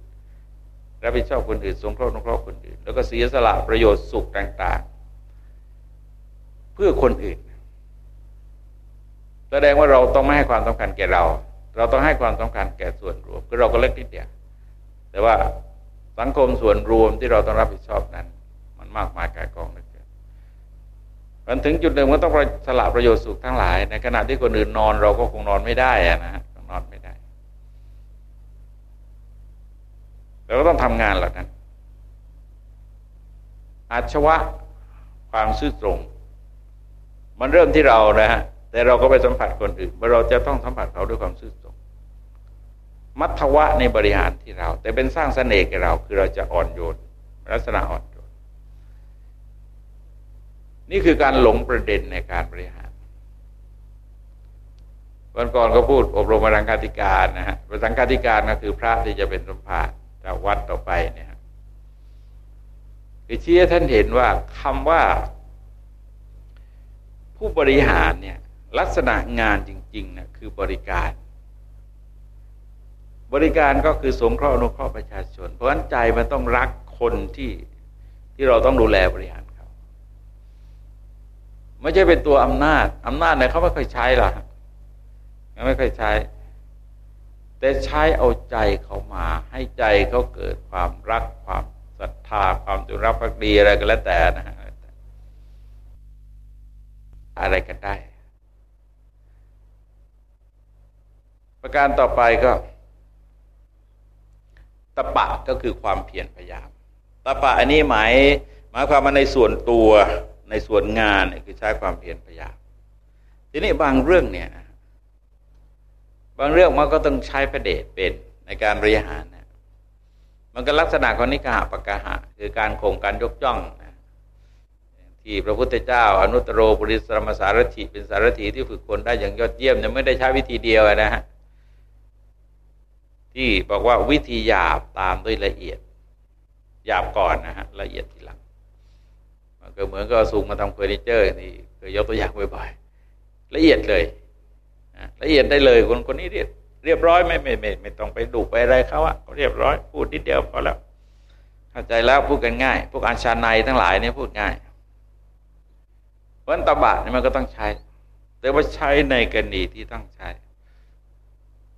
รับผิดชอบคนอื่นสงเคราะห์นุเคราะห์คนอื่น แล้วก็เสียสละประโยชน์สุขต่าง ๆ เพื่อคนอื่น แสดงว่าเราต้องไม่ให้ความสำคัญแก่เรา เราต้องให้ความสำคัญแก่ส่วนรวมคือเราก็เล็กนิดเดียวแต่ว่าสังคมส่วนรวมที่เราต้องรับผิดชอบนั้น มันมากมายกายกองเหลือเกินมันถึงจุดหนึ่งมันต้องสละประโยชน์สุขทั้งหลาย ในขณะที่คนอื่นนอนเราก็คงนอนไม่ได้อะนะฮะนอนไม่ได้ เราก็ต้องทำงานเหล่านั้นอาชวะความซื่อตรง มันเริ่มที่เรานะฮะแต่เราก็ไปสัมผัสคนอื่นเมื่อเราจะต้องสัมผัสเขาด้วยความซื่อตรง มัทวะในบริหารที่เรา แต่เป็นสร้างเสน่ห์แก่เรา คือเราจะอ่อนโยนลักษณะอ่อนโยนนี่คือการหลงประเด็นในการบริหาร วันก่อนก็พูดอบรมรังคาธิการนะฮะประสังคาธิการก็คือพระที่จะเป็นสมภาร จากวัดต่อไปเนี่ยคือชี้ให้ท่านเห็นว่าคำว่า ผู้บริหารเนี่ยลักษณะงานจริงๆนะคือบริการ บริการก็คือสงเคราะห์อนุเคราะห์ประชาชน เพราะฉะนั้นใจมันต้องรักคนที่ที่เราต้องดูแลบริหารเขาไม่ใช่เป็นตัวอำนาจอำนาจเนี่ยเขาไม่ค่อยใช้หรอกไม่ค่อยใช้ แต่ใช้เอาใจเขามาให้ใจเขาเกิดความรักความศรัทธาความจงรักภักดีอะไรก็แล้วแต่นะฮะอะไรกันได้ ประการต่อไปก็ตะปะก็คือความเพียรพยายามตะปะอันนี้หมายหมายความว่าในส่วนตัวในส่วนงานคือใช้ความเพียรพยายามทีนี้บางเรื่องเนี่ย บางเรื่องมันก็ต้องใช้พระเดชเป็นในการบริหารนะมันก็ลักษณะของนิกหะปะกะหะ คือการข่มการยกจ้องนะที่พระพุทธเจ้า อนุตโรปริสรมสารถิเป็นสารถีที่ฝึกคนได้อย่างยอดเยี่ยมเนี่ยไม่ได้ใช้วิธีเดียวนะฮะที่บอกว่าวิธีหยาบตามด้วยละเอียด หยาบก่อนนะฮะละเอียดทีหลังมันก็เหมือนกับสูงมาทำเฟอร์นิเจอร์นี่เคยยกตัวอย่างบ่อยๆละเอียดเลย ละเอียดได้เลยคนคนนี้เรียบเรียบร้อยไม่ไม่ไม่ไม่ต้องไปดุไปอะไรเขาอะเรียบร้อย พูดนิดเดียวพอแล้วเข้าใจแล้วพูดกันง่าย พวกอาชาในทั้งหลายเนี่ยพูดง่ายเพราะตบะนี่มันก็ต้องใช้ แต่ว่าใช้ในกรณีที่ต้องใช้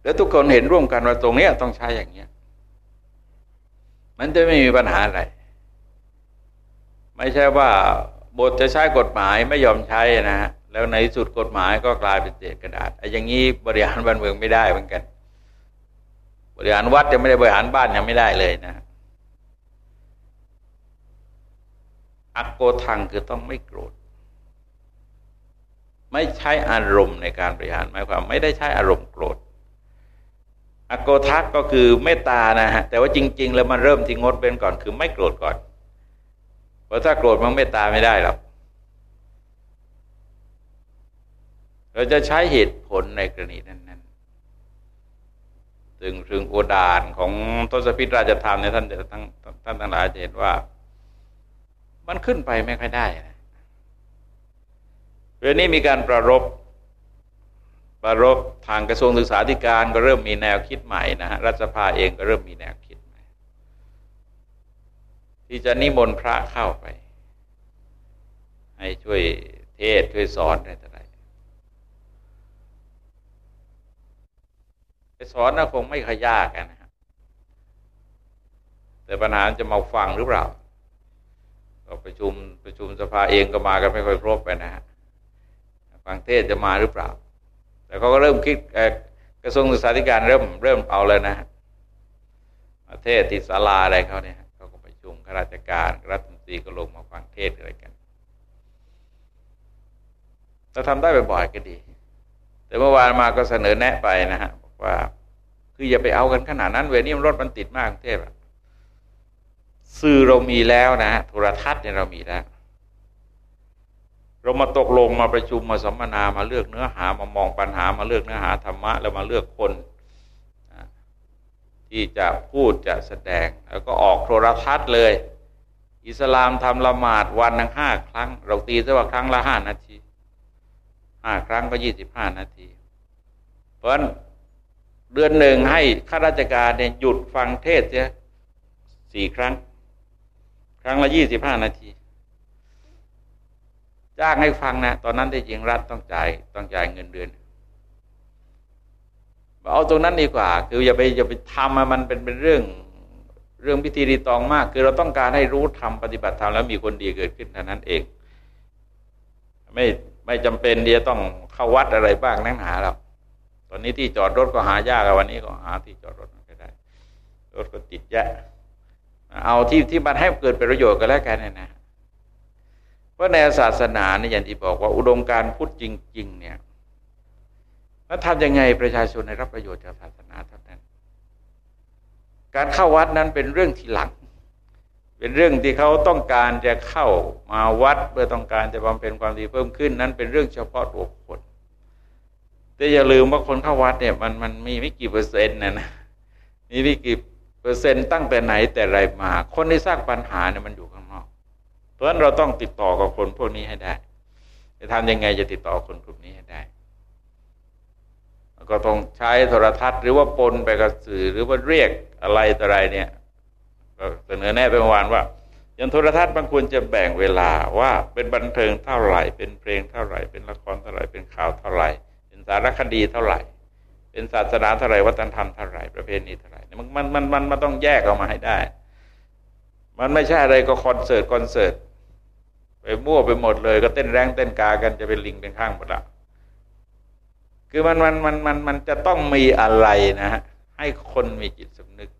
แล้วทุกคนเห็นร่วมกันว่าตรงนี้ต้องใช้อย่างเนี้ย มันจะไม่มีปัญหาอะไร ไม่ใช่ว่าบทจะใช้กฎหมายไม่ยอมใช้นะฮะ แล้วในสุดกฎหมายก็กลายเป็นเศษกระดาษไอ้อย่างนี้บริหารบ้านเมืองไม่ได้เหมือนกัน บริหารวัดยังไม่ได้บริหารบ้านยังไม่ได้เลยนะอักโกทังคือต้องไม่โกรธ ไม่ใช้อารมณ์ในการบริหารหมายความไม่ได้ใช้อารมณ์โกรธอโกทักก็คือเมตตานะฮะแต่ว่าจริง ๆ แล้วมันเริ่มที่งดเป็นก่อนคือไม่โกรธก่อน เพราะถ้าโกรธมันเมตตาไม่ได้หรอก เราจะใช้เหตุผลในกรณีนั้นๆถึงถึงโอดานของทศพิธราชธรรมในท่านทั้งท่านทั้งหลายจะเห็นว่า มันขึ้นไปไม่ค่อยได้นะเรื่องนี้มีการประรบประรบทางกระทรวงศึกษาธิการก็เริ่มมีแนวคิดใหม่นะฮะรัฐสภาเองก็เริ่มมีแนวคิดใหม่ ที่จะนิมนต์พระเข้าไป ให้ช่วยเทศช่วยสอนอะไร สอนนะคงไม่ขยากกันนะแต่ปัญหาจะมาฟังหรือเปล่าก็ประชุมประชุมสภาเองก็มากันไม่ค่อยครบไปนะฮะฟังเทศจะมาหรือเปล่า แต่เขาก็เริ่มคิดกระทรวงศึกษาธิการเริ่มเริ่มเอาเลยนะประเทศที่ศาลาอะไรเขาเนี่ยเขาก็ประชุมข้าราชการรัฐมนตรีก็ลงมาฟังเทศอะไรกันถ้าทำได้บ่อยๆก็ดี แต่เมื่อวานมาก็เสนอแนะไปนะฮะบอกว่า คืออย่าไปเอากันขนาดนั้นเวนี้รถมันติดมากกรุงเทพสื่อเรามีแล้วนะโทรทัศน์เนี่ยเรามีแล้ว เรามาตกลงมาประชุมมาสัมมนามาเลือกเนื้อหามามองปัญหามาเลือกเนื้อหาธรรมะแล้วมาเลือกคนที่จะพูดจะแสดง แล้วก็ออกโทรทัศน์เลย อิสลามทำละหมาดวันหนึ่งห้าครั้ง เราตีซะว่าครั้งละห้านาทีห้าครั้งก็ยี่สิบห้านาที เพราะ เดือนหนึ่งให้ข้าราชการเนี่ยหยุดฟังเทศเสียสี่ครั้ง ครั้งละยี่สิบห้านาทีจ้างให้ฟังนะตอนนั้นได้จริงรัฐต้องจ่ายต้องจ่ายเงินเดือนเอาตรงนั้นดีกว่า คืออย่าไปอย่าไปทำมันเป็นเป็นเรื่องเรื่องพิธีรีตองมาก คือเราต้องการให้รู้ทำปฏิบัติธรรมแล้วมีคนดีเกิดขึ้นเท่านั้นเอง ไม่ไม่จำเป็นเดียต้องเข้าวัดอะไรบ้างนั่งหาเรา ตอนนี้ที่จอดรถก็หายากวันนี้ก็หาที่จอดรถไม่ได้ รถก็ติดแยะ เอาที่ที่มันให้เกิดประโยชน์กันแล้วกันนะนะเพราะในศาสนาเนี่ยอย่างที่บอกว่าอุดมการพุทธจริง ๆ เนี่ยแล้วทำยังไงประชาชนได้รับประโยชน์จากศาสนาเท่านั้น การเข้าวัดนั้นเป็นเรื่องที่หลังเป็นเรื่องที่เขาต้องการจะเข้ามาวัดเพื่อต้องการจะบำเพ็ญความดีเพิ่มขึ้น นั้นเป็นเรื่องเฉพาะตัวคน แต่อย่าลืมว่าคนเข้าวัดเนี่ยมันมันมีไม่กี่เปอร์เซ็นต์นะนะมีไม่กี่เปอร์เซ็นต์ตั้งแต่ไหนแต่ไรมา คนที่สร้างปัญหาเนี่ยมันอยู่ข้างนอก เพราะฉะนั้นเราต้องติดต่อกับคนพวกนี้ให้ได้ จะทำยังไงจะติดต่อคนกลุ่มนี้ให้ได้ก็ต้องใช้โทรทัศน์หรือว่าปนไปกับสื่อหรือว่าเรียกอะไรต่ออะไรเนี่ยก็เสนอแน่ไปเมื่อวานว่าอย่างโทรทัศน์บางควรจะแบ่งเวลาว่าเป็นบันเทิงเท่าไหร่ เป็นเพลงเท่าไหร่ เป็นละครเท่าไหร่เป็นข่าวเท่าไหร่ สารคดีเท่าไหร่ เป็นศาสนาเท่าไหร่วัฒนธรรมเท่าไหร่ประเพณีเท่าไหร่มันมันมันมันมันต้องแยกออกมาให้ได้ มันไม่ใช่อะไรก็คอนเสิร์ตคอนเสิร์ตไปมั่วไปหมดเลย ก็เต้นแรงเต้นกากันจะเป็นลิงเป็นข้างหมดละคือมันมันมันมันมันจะต้องมีอะไรนะฮะให้คนมีจิตสำนึก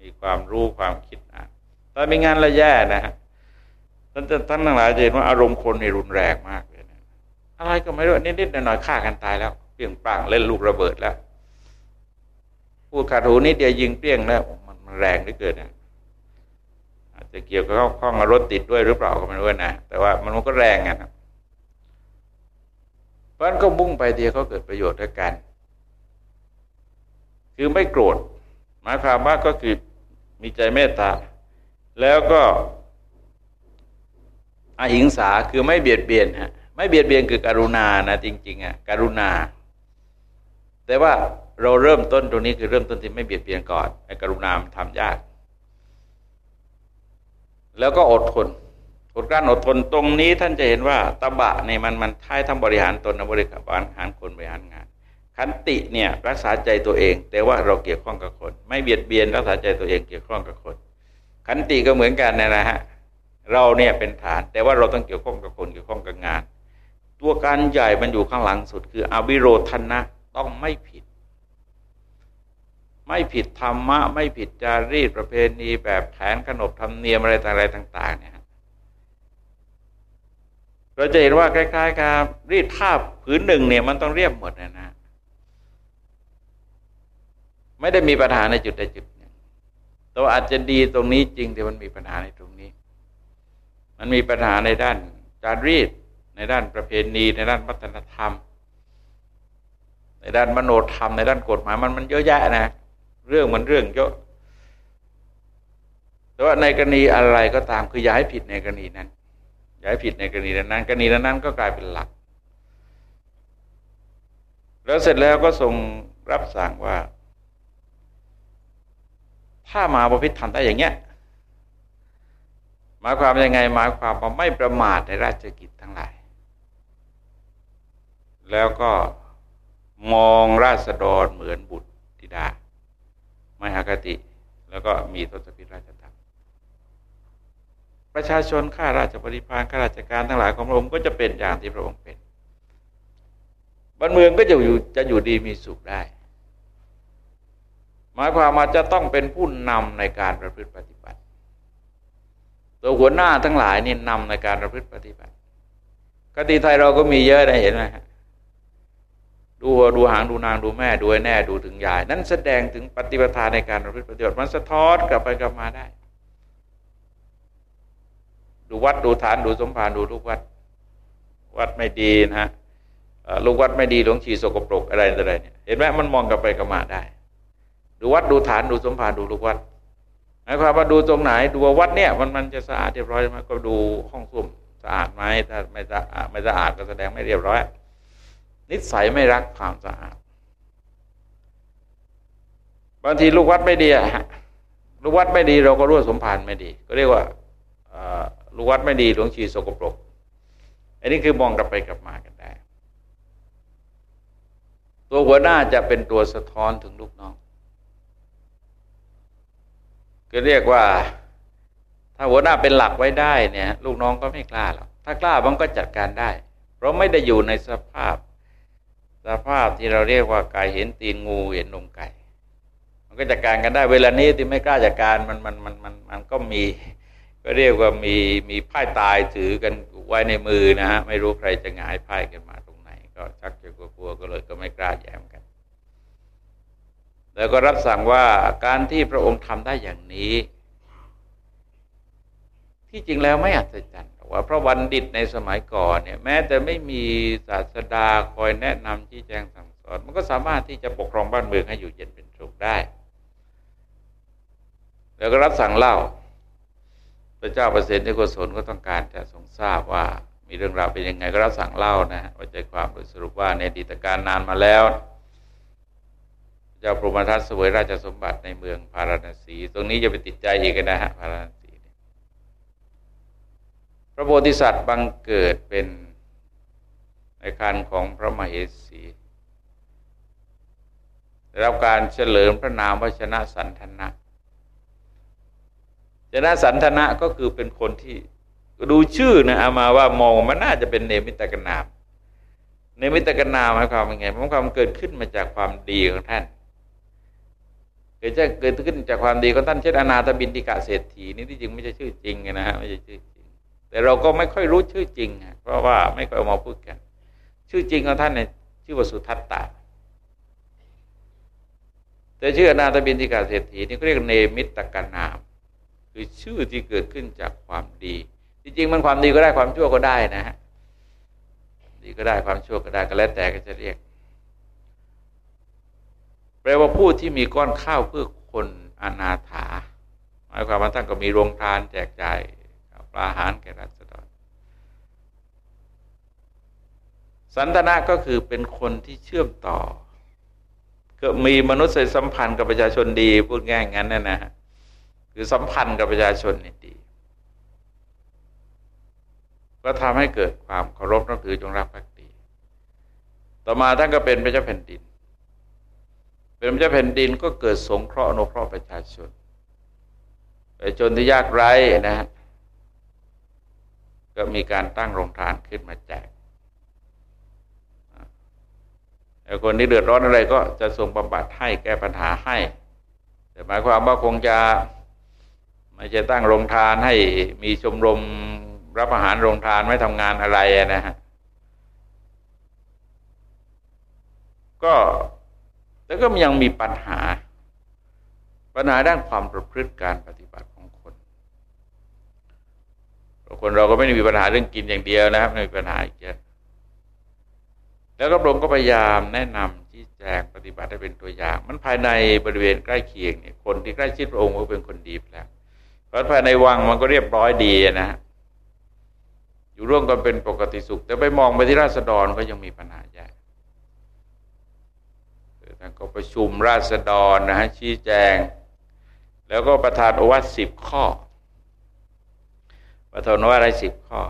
มีความรู้ความคิดอ่านถ้ามีงานละแย่นะฮะท่านท่านทั้งหลายจะเห็นว่าอารมณ์คนในรุนแรงมาก อะไรก็ไม่รู้นิดๆหน่อยๆฆ่ากันตายแล้วเปลี่ยงปางเล่นลูกระเบิดแล้วพูดขาดหูนิดเดียวยิงเปรี้ยงแล้วมันแรงเหลือเกินนะอาจจะเกี่ยวกับข้องรถติดด้วยหรือเปล่าก็ไม่รู้นะแต่ว่ามันก็แรงอะเพราะนั้นก็มุ่งไปเดียวเขาเกิดประโยชน์ด้วยกัน คือไม่โกรธหมายความว่าก็คือมีใจเมตตา แล้วก็อหิงสาคือไม่เบียดเบียนฮะ ไม่เบียดเบียนคือการุณานะจริงๆอะการุณา แต่ว่าเราเริ่มต้นตรงนี้คือเริ่มต้นที่ไม่เบียดเบียนก่อนไอ้กรุณามันทำยาก แล้วก็อดทนอดกลั้นอดทนตรงนี้ท่านจะเห็นว่าตบะเนี่ยมันมันท้ายทั้งบริหารตนบริหารคนบริหารงาน ขันติเนี่ยรักษาใจตัวเอง แต่ว่าเราเกี่ยวข้องกับคน ไม่เบียดเบียนรักษาใจตัวเองเกี่ยวข้องกับคน ขันติก็เหมือนกันนะฮะเราเนี่ยเป็นฐาน แต่ว่าเราต้องเกี่ยวข้องกับคนเกี่ยวข้องกับงาน ตัวการใหญ่มันอยู่ข้างหลังสุด คืออวิโรธนะต้องไม่ผิด ไม่ผิดธรรมะ ไม่ผิดจารีตประเพณีแบบแผนขนบธรรมเนียมอะไรต่าง ๆ เนี่ยเราจะเห็นว่าคล้ายๆกับรีดผ้าผืนหนึ่งเนี่ยมันต้องเรียบหมดนะนะ ไม่ได้มีปัญหาในจุดใดจุดหนึ่งแต่ว่าอาจจะดีตรงนี้จริงแต่มันมีปัญหาในตรงนี้ มันมีปัญหาในด้านจารีต ในด้านประเพณีในด้านวัฒนธรรม ในด้านมโนธรรมในด้านกฎหมายมันมันเยอะแยะนะ เรื่องมันเรื่องเยอะแต่ว่าในกรณีอะไรก็ตามคืออย่าให้ผิดในกรณีนั้นอย่าให้ผิดในกรณีนั้นกรณีนั้นก็กลายเป็นหลัก แล้วเสร็จแล้วก็ทรงรับสั่งว่า ถ้ามาบพิษทำได้อย่างเงี้ยหมายความยังไงหมายความว่าไม่ประมาทในราชกิจทั้งหลาย แล้วก็มองราษฎรเหมือนบุตรธิดา ไม่หากติ แล้วก็มีทศพิธราชประชาชนข้าราชบริพารข้าราชการทั้งหลายของพระองค์ก็จะเป็นอย่างที่พระองค์เป็นบ้านเมืองก็จะอยู่จะอยู่ดีมีสุขได้ หมายความว่าจะต้องเป็นผู้นำในการประพฤติปฏิบัติ ตัวหัวหน้าทั้งหลายนี่นำในการประพฤติปฏิบัติคติไทยเราก็มีเยอะนะเห็นไหมฮะ ดูดูหางดูนางดูแม่ดูแน่ดูถึงยาย นั้นแสดงถึงปฏิปทาในการประพฤติปฏิบัติมันสะท้อนกลับไปกลับมาได้ ดูวัดดูฐานดูสมภารดูลูกวัด วัดไม่ดีนะฮะลูกวัดไม่ดีหลวงชีสกปรกอะไรอะไรเนี่ยเห็นไหมมันมองกลับไปกลับมาได้ ดูวัดดูฐานดูสมภารดูลูกวัดหมายความว่าดูตรงไหนดูวัดเนี่ยมันมันจะสะอาดเรียบร้อยไหมก็ดูห้องส้วมสะอาดไหมถ้าไม่สะอาดไม่สะอาดก็แสดงไม่เรียบร้อย นิสัยไม่รักความสะอาด บางทีลูกวัดไม่ดีอะลูกวัดไม่ดีเราก็รู้ว่าสมภารไม่ดี ก็เรียกว่าลูกวัดไม่ดีหลวงชีสกปรก อันนี้คือมองกลับไปกลับมากันได้ ตัวหัวหน้าจะเป็นตัวสะท้อนถึงลูกน้องก็เรียกว่า ถ้าหัวหน้าเป็นหลักไว้ได้เนี่ย ลูกน้องก็ไม่กล้าหรอกถ้ากล้ามันก็จัดการได้ เพราะไม่ได้อยู่ในสภาพ สภาพที่เราเรียกว่าไก่เห็นตีนงูเห็นนมไก่ มันก็จัดการกันได้เวลานี้ที่ไม่กล้าจัดการมันมันมันมันมันก็มี ก็เรียกว่ามีมีไพ่ตายถือกันไว้ในมือนะฮะไม่รู้ใครจะหงายไพ่กันมาตรงไหน ก็ชักจะกลัวๆก็เลยก็ไม่กล้าแย้มกัน แล้วก็รับสั่งว่าการที่พระองค์ทำได้อย่างนี้ ที่จริงแล้วไม่อัศจรรย์ ว่าพระวันดิตในสมัยก่อนเนี่ยแม้แต่ไม่มีศาสดาคอยแนะนำชี้แจงสั่งสอน มันก็สามารถที่จะปกครองบ้านเมืองให้อยู่เย็นเป็นสุขได้ แล้วก็รับสั่งเล่า พระเจ้าประเสริฐในกุศลก็ต้องการจะทรงทราบว่ามีเรื่องราวเป็นยังไงก็รับสั่งเล่านะว่าใจความโดยสรุปว่าในดีตการนานมาแล้วเจ้าพรหมทัตเสวยราชสมบัติในเมืองพาราณสี ตรงนี้จะไปติดใจอีกนะฮะพาราณส พระโพธิสัตว์บังเกิดเป็นในคันของพระมเหสีได้รับการเฉลิมพระนามวชนะสันทนะชนะสันทนะก็คือเป็นคนที่ดูชื่อนะเอามาว่ามองมันน่าจะเป็นเนมิตกนาม เนมิตกนามหมายความว่าไงหมายความเกิดขึ้นมาจากความดีของท่าน เกิดจะเกิดขึ้นจากความดีของท่านเช่นอนาถบินติกะเศรษฐีนี่ที่จริงไม่ใช่ชื่อจริงนะฮะไม่ใช่ชื่อ แต่เราก็ไม่ค่อยรู้ชื่อจริง เพราะว่าไม่ค่อยเอามาพูดกัน ชื่อจริงของท่านเนี่ยชื่อว่าสุทัตตาแต่ชื่ออนาถบินติกะเศรษฐีนี่เรียกเนมิตกนาม คือชื่อที่เกิดขึ้นจากความดี จริงๆมันความดีก็ได้ความชั่วก็ได้นะฮะดีก็ได้ความชั่วก็ได้ก็แล้วแต่ก็จะเรียก แปลว่าผู้ที่มีก้อนข้าวเพื่อคนอนาถาหมายความว่าท่านก็มีโรงทานแจกจ่าย ปลาหารแก่รัษฎรสันทนะก็คือเป็นคนที่เชื่อมต่อ ก็มีมนุษยสัมพันธ์กับประชาชนดีพูดง่ายงั้นนะนะฮะคือสัมพันธ์กับประชาชนนี่ดี ก็ทำให้เกิดความเคารพนับถือจงรักภักดี ต่อมาท่านก็เป็นพระเจ้าแผ่นดิน เป็นพระเจ้าแผ่นดินก็เกิดสงเคราะห์อนุเคราะห์ประชาชนประชาชนที่ยากไร้นะฮะ ก็มีการตั้งโรงทานขึ้นมาแจกแต่คนที่เดือดร้อนอะไรก็จะส่งบำบัดให้แก้ปัญหาให้ แต่หมายความว่าคงจะไม่จะตั้งโรงทานให้มีชมรมรับอาหารโรงทานไม่ทำงานอะไรนะฮะก็แล้วก็ยังมีปัญหา ปัญหาด้านความประพฤติการปฏิบัติ คนเราก็ไม่ได้มีปัญหาเรื่องกินอย่างเดียวนะครับไม่มีปัญหาอีกเยอะแล้วก็พระองค์ก็พยายามแนะนำชี้แจงปฏิบัติให้เป็นตัวอย่าง มันภายในบริเวณใกล้เคียงเนี่ยคนที่ใกล้ชิดพระองค์ก็เป็นคนดีแล้วเพราะภายในวังมันก็เรียบร้อยดีนะอยู่ร่วมกันเป็นปกติสุข แต่ไปมองไปที่ราษฎรก็ยังมีปัญหาใหญ่ท่านก็ประชุมราษฎรนะฮะชี้แจง แล้วก็ประทานโอวาทสิบข้อ ประทนโอวาอะไรสิบข้อ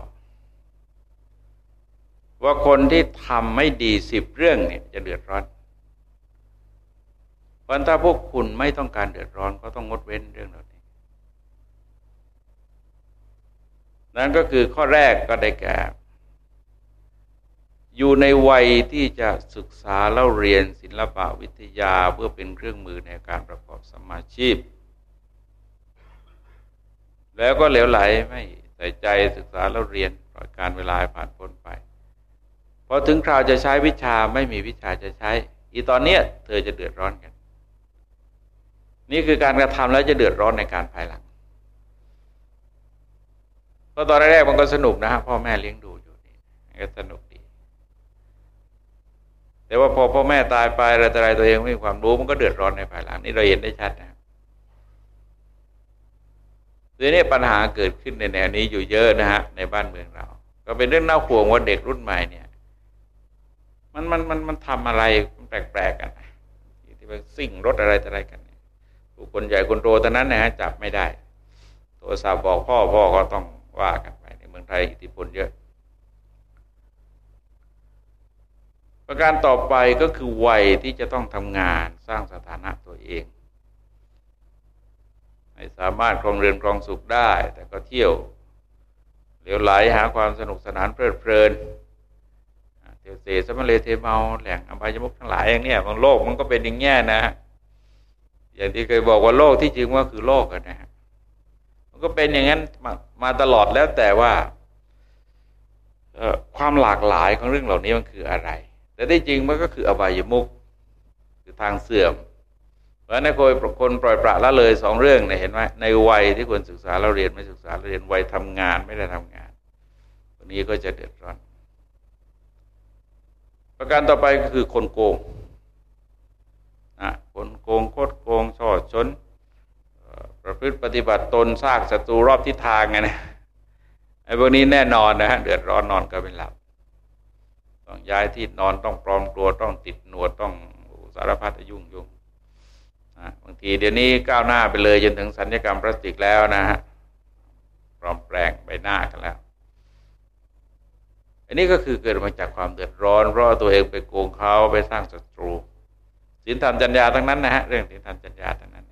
ว่าคนที่ทำไม่ดีสิบเรื่องเนี่ยจะเดือดร้อนเพราะถ้าพวกคุณไม่ต้องการเดือดร้อนก็ต้องงดเว้นเรื่องเหล่านี้ นั่นก็คือข้อแรกก็ได้แก่ อยู่ในวัยที่จะศึกษาเล่าเรียนศิลปะวิทยาเพื่อเป็นเครื่องมือในการประกอบสมาชีพ แล้วก็เหลวไหลไม่ ใส่ใจศึกษาเล่าเรียนปล่อยการเวลาผ่านพ้นไปพอถึงคราวจะใช้วิชาไม่มีวิชาจะใช้ อีตอนเนี้ยเธอจะเดือดร้อนกัน นี่คือการกระทำแล้วจะเดือดร้อนในการภายหลังพราะตอนแรกมันก็สนุกนะฮะพ่อแม่เลี้ยงดูอยู่นี่ก็สนุกดี แต่ว่าพอพ่อแม่ตายไปอะไรต่ออะไรตัวเองไม่มีความรู้มันก็เดือดร้อนในภายหลัง นี่เราเห็นได้ชัดนะ ทีนี้ปัญหาเกิดขึ้นในแนวนี้อยู่เยอะนะฮะในบ้านเมืองเรา ก็เป็นเรื่องน่าห่วงว่าเด็กรุ่นใหม่เนี่ย มันมันมันมันทำอะไรแปลกๆกันที่มันสิ่งรถอะไรต่ออะไรกันผู้คนใหญ่คนโตตอนนั้นนะฮะจับไม่ได้ โทรศัพท์บอกพ่อพ่อก็ต้องว่ากันไปในเมืองไทยอิทธิพลเยอะ ประการต่อไปก็คือวัยที่จะต้องทำงานสร้างสถานะตัวเอง ให้สามารถครองเรือนครองสุขได้ แต่ก็เที่ยวเหลวไหลหาความสนุกสนานเพลิดเพลินเที่ยวเสสมเลเทเมาแหล่งอบายมุกทั้งหลายอย่างเนี้ยบางโลกมันก็เป็นอย่างเงี้ยนะ อย่างที่เคยบอกว่าโลกที่จริงว่าคือโลกนะฮะมันก็เป็นอย่างนั้นมามาตลอดแล้วแต่ว่าความหลากหลายของเรื่องเหล่านี้มันคืออะไร แต่ที่จริงมันก็คืออบายมุกคือทางเสื่อม เพราะนั้นคนคนปล่อยปละละเลยสองเรื่องเนี่ยเห็นไหมในวัยที่ควรศึกษาเราเรียนไม่ศึกษาเราเรียนวัยทำงานไม่ได้ทำงานวันนี้ก็จะเดือดร้อน ประการต่อไปก็คือคนโกงนะคนโกงโคดโกงช่อชนประพฤติปฏิบัติตนสร้างศัตรูรอบทิศทางไงนะไอ้พวกนี้แน่นอนนะฮะเดือดร้อนนอนก็ไม่หลับ ต้องย้ายที่นอนต้องปลอมตัวต้องติดหนวดต้องสารพัดยุ่งยุ่ง บางทีเดี๋ยวนี้ก้าวหน้าไปเลยจนถึงสัญญกรรมพลาสติกแล้วนะฮะปลอมแปลงใบหน้ากันแล้ว อันนี้ก็คือเกิดมาจากความเดือดร้อน เพราะตัวเองไปโกงเขาไปสร้างศัตรูสินธรรมจัญญาทั้งนั้นนะฮะเรื่องสินธรรมจัญญาทั้งนั้น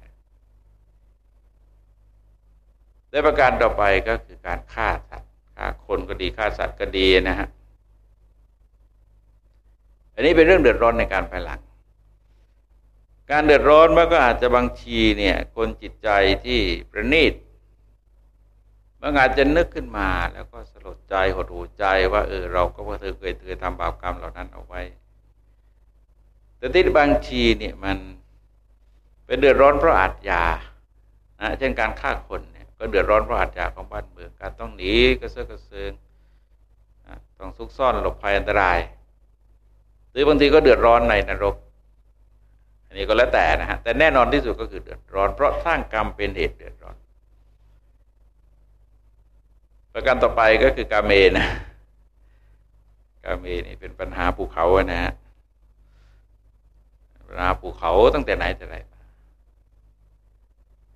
และประการต่อไปก็คือการฆ่าสัตว์ฆ่าคนก็ดีฆ่าสัตว์ก็ดีนะฮะอันนี้เป็นเรื่องเดือดร้อนในการภายหลัง การเดือดร้อนมันก็อาจจะบางทีเนี่ย คนจิตใจที่ประณีตบางอาจจะนึกขึ้นมาแล้วก็สลดใจหดหูใจว่าเออเราก็ว่าเธอเคยเคยทำบาปกรรมเหล่านั้นเอาไว้ แต่ที่บางทีเนี่ยมันเป็นเดือดร้อนเพราะอาจยานะเช่นการฆ่าคนเนี่ยก็เดือดร้อนเพราะอาชญาของบ้านเมืองการต้องหนีกระเซาะกระเซิงต้องซุกซ่อนหลบภัยอันตราย หรือบางทีก็เดือดร้อนในนรก นนี้ก็แล้วแต่นะฮะแต่แน่นอนที่สุดก็คือเดือดร้อน เพราะสร้างกรรมเป็นเหตุเดือดร้อน ประการต่อไปก็คือกาเมนะกาเมนี่เป็นปัญหาภูเขานะฮะปัญหาภูเขาตั้งแต่ไหนแต่ไร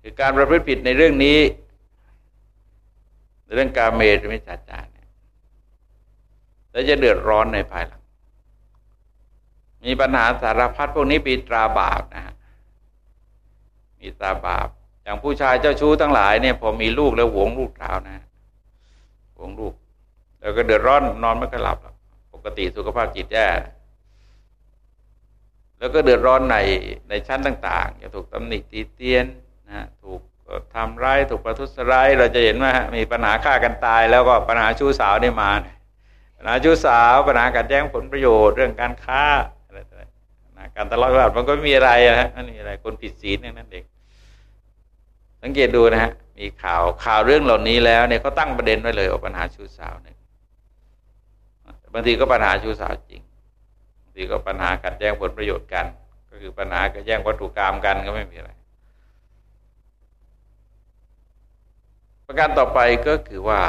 คือการประพฤติผิดในเรื่องนี้เรื่องการเมตไม่จัดจานเนี่ยแล้วจะเดือดร้อนในภายหลัง มีปัญหาสารพัดพวกนี้ปีตราบาปนะฮะมีตราบาป อย่างผู้ชายเจ้าชู้ทั้งหลายเนี่ยพอมีลูกแล้วหวงลูกสาวนะหวงลูก แล้วก็เดือดร้อนนอนไม่ค่อยหลับ ปกติสุขภาพจิตแย่แล้วก็เดือดร้อนในในชั้นต่างๆจะถูกตำหนิตีเตียนนะถูกทำร้ายถูกประทุษร้ายเราจะเห็นว่ามีปัญหาฆ่ากันตาย แล้วก็ปัญหาชู้สาวนี่มา ปัญหาชู้สาว ปัญหาการแย่งผลประโยชน์เรื่องการค้า อะไรต่างๆการตลอดวิวาทมันก็ไม่มีอะไรนะมันมีอะไรคนผิดศีลนั่นเองสังเกตดูนะฮะมีข่าวข่าวเรื่องเหล่านี้แล้วเนี่ยเขาตั้งประเด็นไว้เลยว่าปัญหาชู้สาวเนี่ยบางทีก็ปัญหาชู้สาวจริงบางทีก็ปัญหาขัดแย้งผลประโยชน์กัน ก็คือปัญหาขัดแย้งวัตถุกรรมกันก็ไม่มีอะไร ประการต่อไปก็คือว่า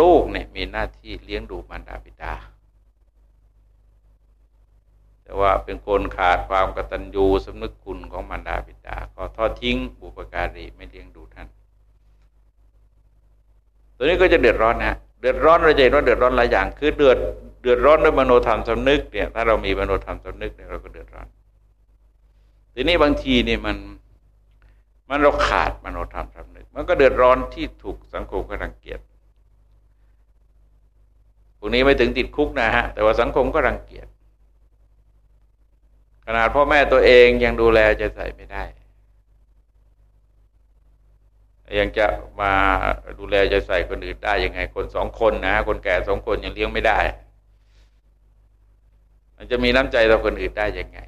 ลูกเนี่ยมีหน้าที่เลี้ยงดูมารดาบิดา แต่ว่าเป็นคนขาดความกตัญญูสำนึกคุณของมารดาบิดา ก็ทอดทิ้งบุปการีไม่เลี้ยงดูท่าน ตัวนี้ก็จะเดือดร้อนนะเดือดร้อนเราจะเห็นว่าเดือดร้อนหลายอย่าง คือเดือดเดือดร้อนด้วยมโนธรรมสำนึกเนี่ยถ้าเรามีมโนธรรมสำนึกเนี่ยเราก็เดือดร้อน ทีนี้บางทีเนี่ยมันมันเราขาดมโนธรรมสำนึก มันก็เดือดร้อนที่ถูกสังคมก็รังเกียจพวกนี้ไม่ถึงติดคุกนะฮะแต่ว่าสังคมก็รังเกียจ นาดพ่อแม่ตัวเองยังดูแลจะใส่ไม่ได้ ยังจะมาดูแลจะใส่คนอื่นได้ยังไง คนสองคนนะ คนแก่สองคนยังเลี้ยงไม่ได้ มันจะมีน้ำใจต่อคนอื่นได้ยังไง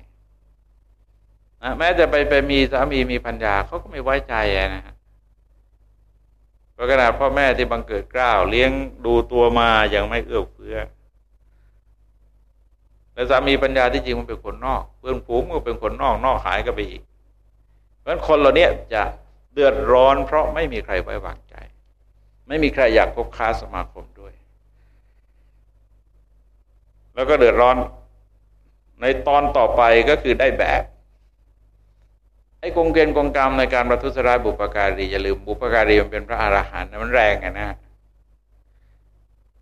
แม้จะไปไปมีสามีมีพัญญาเขาก็ไม่ไว้ใจนะฮะเพราะขนาดพ่อแม่ที่บังเกิดกล้าวเลี้ยงดูตัวมายังไม่เอื้อเฟื้อ แล้วสามีปัญญาที่จริงมันเป็นคนนอกเพื่อนผูงก็เป็นคนนอกนอกหายก็ไปอีก เพราะฉะนั้นคนเราเนี้ยจะเดือดร้อน เพราะไม่มีใครไว้วางใจ ไม่มีใครอยากคบค้าสมาคมด้วย แล้วก็เดือดร้อน ในตอนต่อไปก็คือได้แบบไอ้กงเกณฑ์กงกรรมในการประทุษร้ายบุปการีอย่าลืมบุปการีมันเป็นพระอรหันต์มันแรงอะนะ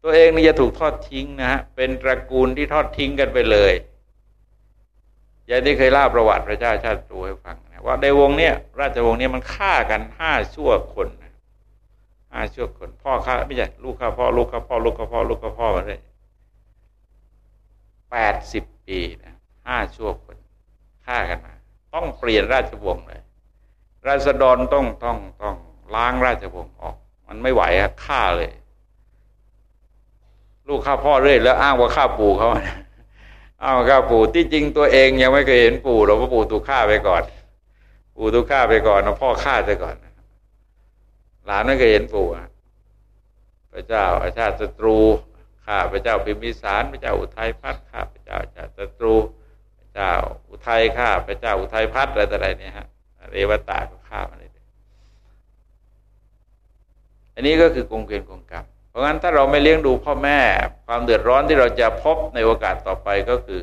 ตัวเองนี่จะถูกทอดทิ้งนะฮะเป็นตระกูลที่ทอดทิ้งกันไปเลยยายที่เคยเล่าประวัติพระเจ้าชาติตรูให้ฟังนะว่าในวงเนี้ยราชวงศ์เนี้ยมันฆ่ากันห้าชั่วคนห้าชั่วคน พ่อฆ่าไม่ใช่ลูกฆ่าพ่อลูกฆ่าพ่อลูกฆ่าพ่อลูกฆ่าพ่อมาเลยแปดสิบปีนะห้าชั่วคนฆ่ากันมาต้องเปลี่ยนราชวงศ์เลย ราษฎรต้องต้องต้องล้างราชวงศ์ออก มันไม่ไหวอะฆ่าเลย ลูกฆ่าพ่อเรื่อยแล้วอ้างว่าฆ่าปู่เขาอ้างว่าฆ่าปู่ที่จริงตัวเองยังไม่เคยเห็นปู่หรอกว่าะปู่ถูกฆ่าไปก่อน ปู่ถูกฆ่าไปก่อนนะพ่อฆ่าไปก่อน หลานไม่เคยเห็นปู่พระเจ้าอาชาติศัตรูข้าพระเจ้าพิมพิสารพระเจ้าอุทัยพัฒข้าพระเจ้าชาติศัตรูพระเจ้าอุทัยข้าพระเจ้าอุทัยพัฒอะไรต่ออะไรเนี่ยฮะเรวตาก็ฆ่ามาเลยอันนี้ก็คือกงเกวียนกงกรรม เพราะงั้นถ้าเราไม่เลี้ยงดูพ่อแม่ ความเดือดร้อนที่เราจะพบในโอกาสต่อไปก็คือ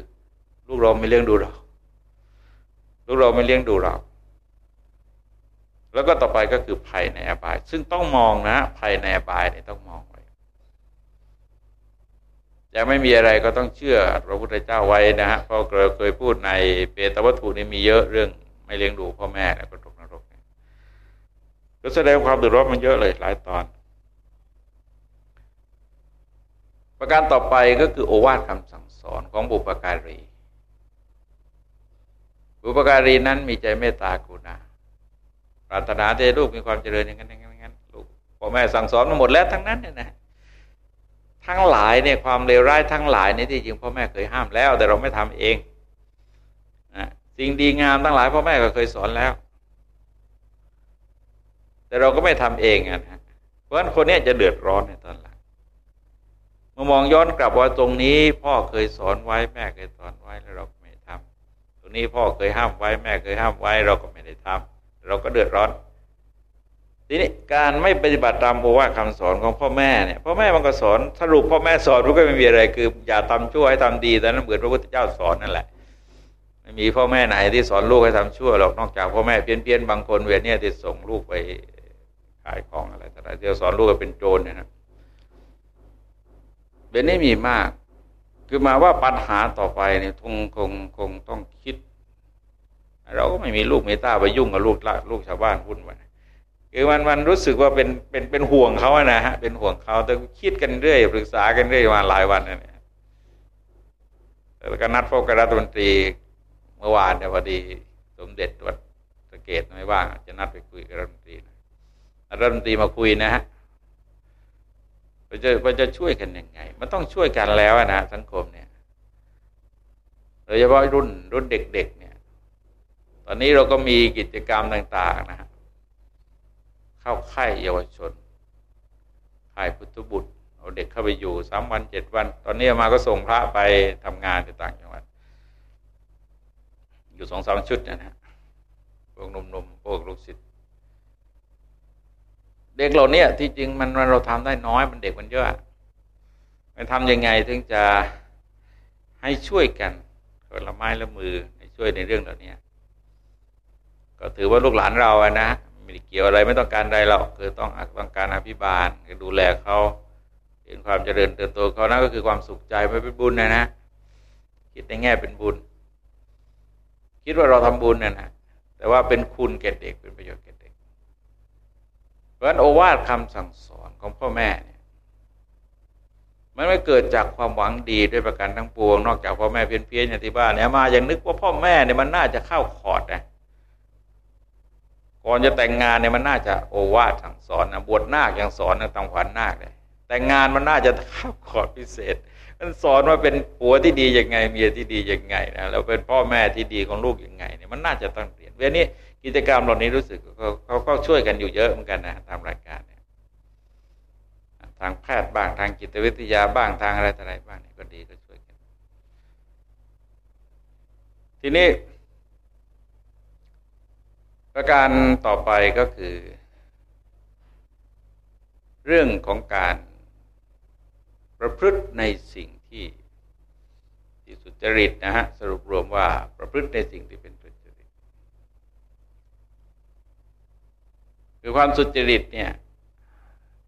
ลูกเราไม่เลี้ยงดูเรา ลูกเราไม่เลี้ยงดูเรา แล้วก็ต่อไปก็คือภัยในอบาย ซึ่งต้องมองนะภัยในอบายเนี่ยต้องมองไว้ยังไม่มีอะไรก็ต้องเชื่อพระพุทธเจ้าไว้นะฮะเพราะเราเคยพูดในเปตวัตถุนี่มีเยอะเรื่อง ไม่เลี้ยงดูพ่อแม่แล้วก็ตกนรกก็แสดงความเดือดร้อนมันเยอะเลยหลายตอน ประการต่อไปก็คือโอวาทคำสั่งสอนของบุปการี บุปการีนั้นมีใจเมตตากรุณาปรารถนาให้ลูกมีความเจริญอย่างนั้นอย่างนั้นลูกพ่อแม่สั่งสอนมาหมดแล้วทั้งนั้นเนี่ยนะทั้งหลายเนี่ยความเลวร้ายทั้งหลายนี่ที่จริงพ่อแม่เคยห้ามแล้ว แต่เราไม่ทำเองนะสิ่งดีงามทั้งหลายพ่อแม่ก็เคยสอนแล้ว แต่เราก็ไม่ทำเองนะเพราะฉะนั้นคนนี้จะเดือดร้อนในตอนหลัง มื่อมองย้อนกลับว่าตรงนี้ พ่อเคยสอนไว้แม่เคยสอนไว้แล้วเราก็ไม่ทำตรงนี้พ่อเคยห้ามไว้แม่เคยห้ามไว้ เราก็ไม่ได้ทำเราก็เดือดร้อน ทีนี้การไม่ปฏิบัติตามโอวาทคำสอนของพ่อแม่เนี่ยพ่อแม่มันก็สอนสรุปพ่อแม่สอนมันก็ไม่มีอะไร คืออย่าทำชั่วให้ทำดีแต่นั้นเหมือนพระพุทธเจ้าสอนนั่นแหละไม่มีพ่อแม่ไหนที่สอนลูกให้ทำชั่วหรอกนอกจากพ่อแม่เพี้ยนเพียนบางคนเวียนเนี่ยที่ส่งลูกไปขายของอะไรต่างๆที่สอนลูกให้เป็นโจรเนี่ยนะ เวียนนี้มีมาก คือมาว่าปัญหาต่อไปเนี่ยคงคงคงต้องคิด เราก็ไม่มีลูกเมตตาไปยุ่งกับลูกลูกชาวบ้านวุ่นวายคือมันมันรู้สึกว่าเป็นเป็นเป็นห่วงเขาอะนะฮะเป็นห่วงเขาแต่คิดกันเรื่อยปรึกษากันเรื่อยมาหลายวันนะเนี่ยแล้วก็นัดพบกับรัฐมนตรีเมื่อวานเนี่ยพอดี สมเด็จวัดสเกตไม่ว่างจะนัดไปคุยกับรัฐมนตรีรัฐมนตรีมาคุยนะฮะ เราจะเราจะช่วยกันยังไง มันต้องช่วยกันแล้วนะสังคมเนี่ยโดยเฉพาะรุ่นรุ่นเด็ก ๆ เนี่ย ตอนนี้เราก็มีกิจกรรมต่าง ๆ นะฮะเข้าค่ายเยาวชนค่ายพุทธบุตรเอาเด็กเข้าไปอยู่สามวันเจ็ดวัน ตอนนี้มาก็ส่งพระไปทำงานต่างจังหวัด อยู่สองสามชุดนะฮะพวกนมๆพวกลูกศิษย์ เด็กเราเนี่ยที่จริงมันเราทำได้น้อยมันเด็กมันเยอะมันทำยังไงถึงจะให้ช่วยกันคนละไม้ละมือให้ช่วยในเรื่องเหล่านี้ก็ถือว่าลูกหลานเราอะนะไม่ได้เกี่ยวอะไรไม่ต้องการใดหรอกคือต้องต้องการอภิบาลคือดูแลเขาเห็นความเจริญเติบโตเขานั่นก็คือความสุขใจไม่เป็นบุญนะนะคิดในแง่เป็นบุญ คิดว่าเราทำบุญนะนะแต่ว่าเป็นคุณแก่เด็กเป็นประโยชน์ เพราะฉะนั้นโอวาทคำสั่งสอนของพ่อแม่เนี่ยมันไม่เกิดจากความหวังดีด้วยประการทั้งปวง นอกจากพ่อแม่เพี้ยนเพี้ยนอย่างที่บ้านเนี่ยมาอย่างนึกว่าพ่อแม่เนี่ยมันน่าจะเข้าขอดนะก่อนจะแต่งงานเนี่ยมันน่าจะโอวาทสั่งสอนนะบวชนาคยังสอนนะตามขวัญนาคเลยแต่งงานมันน่าจะเข้าขอดพิเศษ มันสอนว่าเป็นผัวที่ดียังไงเมียที่ดียังไงนะแล้วเป็นพ่อแม่ที่ดีของลูกยังไงเนี่ยมันน่าจะต้องเปลี่ยนเวลานี้ กิจกรรมเหล่านี้รู้สึกเขาก็ช่วยกันอยู่เยอะเหมือนกันนะตามรายการเนี่ยทางแพทย์บ้างทางจิตวิทยาบ้างทางอะไรต่ออะไรบ้างนี่ก็ดีก็ช่วยกัน ทีนี้ ประการต่อไปก็คือ เรื่องของการประพฤติในสิ่งที่ที่สุจริตนะฮะสรุปรวมว่าประพฤติในสิ่งที่เป็นสุจริต คือความสุจริตเนี่ย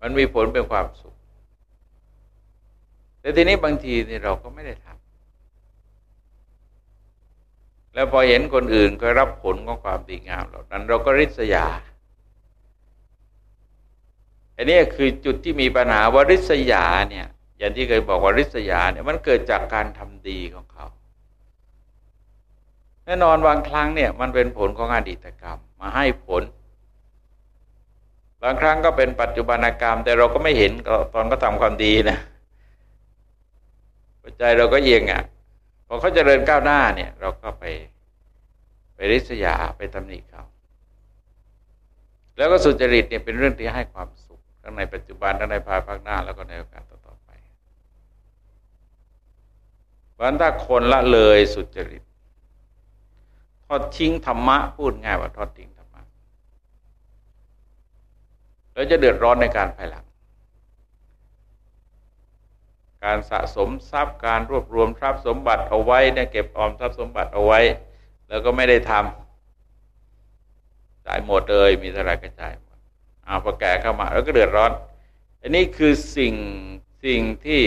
มันมีผลเป็นความสุข แต่ทีนี้บางทีเนี่ยเราก็ไม่ได้ทำแล้วพอเห็นคนอื่นก็รับผลของความดีงามเหล่านั้น เราก็ริษยาอันนี้คือจุดที่มีปัญหาว่าริษยาเนี่ย อย่างที่เคยบอกว่าริษยาเนี่ยมันเกิดจากการทำดีของเขาแน่นอนบางครั้งเนี่ยมันเป็นผลของอดีตกรรม มาให้ผล บางครั้งก็เป็นปัจจุบันกรรม แต่เราก็ไม่เห็นตอนก็ทำความดีนะใจเราก็เอียงอะพอเขาจเจริญก้าวหน้าเนี่ย เราก็ไปไปริษยาไปตำหนิเขา แล้วก็สุจริตเนี่ยเป็นเรื่องที่ให้ความสุขทั้งในปัจจุบันทั้งในภายภาคหน้าแล้วก็ในโอกาสต่อๆไปวันถ้าคนละเลยสุจริตทอดทิ้งธรรมะพูดง่ายว่าทอดทิ้งธรรมะ แล้วจะเดือดร้อนในการภายหลัง การสะสมทรัพย์การรวบรวมทรัพย์สมบัติเอาไว้เนี่ยเก็บออมทรัพย์สมบัติเอาไว้ แล้วก็ไม่ได้ทำจ่ายหมดเลยมีเท่าไรก็จ่ายหมดเอาพอแก่เข้ามาแล้วก็เดือดร้อน อันนี้คือสิ่งสิ่งที่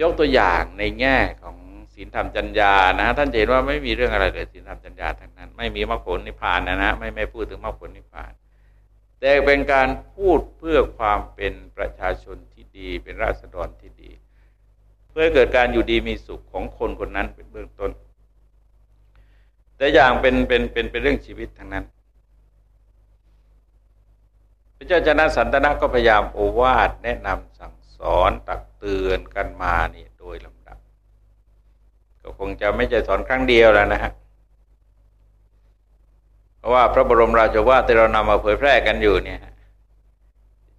ยกตัวอย่างในแง่ของศีลธรรมจัญญานะท่านเห็นว่าไม่มีเรื่องอะไรเลยศีลธรรมจัญญาทั้งนั้น ไม่มีมรรคผลนิพพานนะนะไม่ไม่พูดถึงมรรคผลนิพพาน แต่เป็นการพูดเพื่อความเป็นประชาชนที่ดี เป็นราษฎรที่ดี เพื่อเกิดการอยู่ดีมีสุขของคนคนนั้นเป็นเบื้องต้น แต่อย่างเป็นเป็นเป็นเป็นเรื่องชีวิตทั้งนั้น พระเจ้าชนะสันตนะก็พยายามโอวาทแนะนำสั่งสอนตักเตือนกันมานี่โดยลำดับ ก็คงจะไม่ใช่สอนครั้งเดียวแล้วนะฮะ ราะว่าพระบรมราชวาทที่เรานำมาเผยแพร่กันอยู่เนี่ย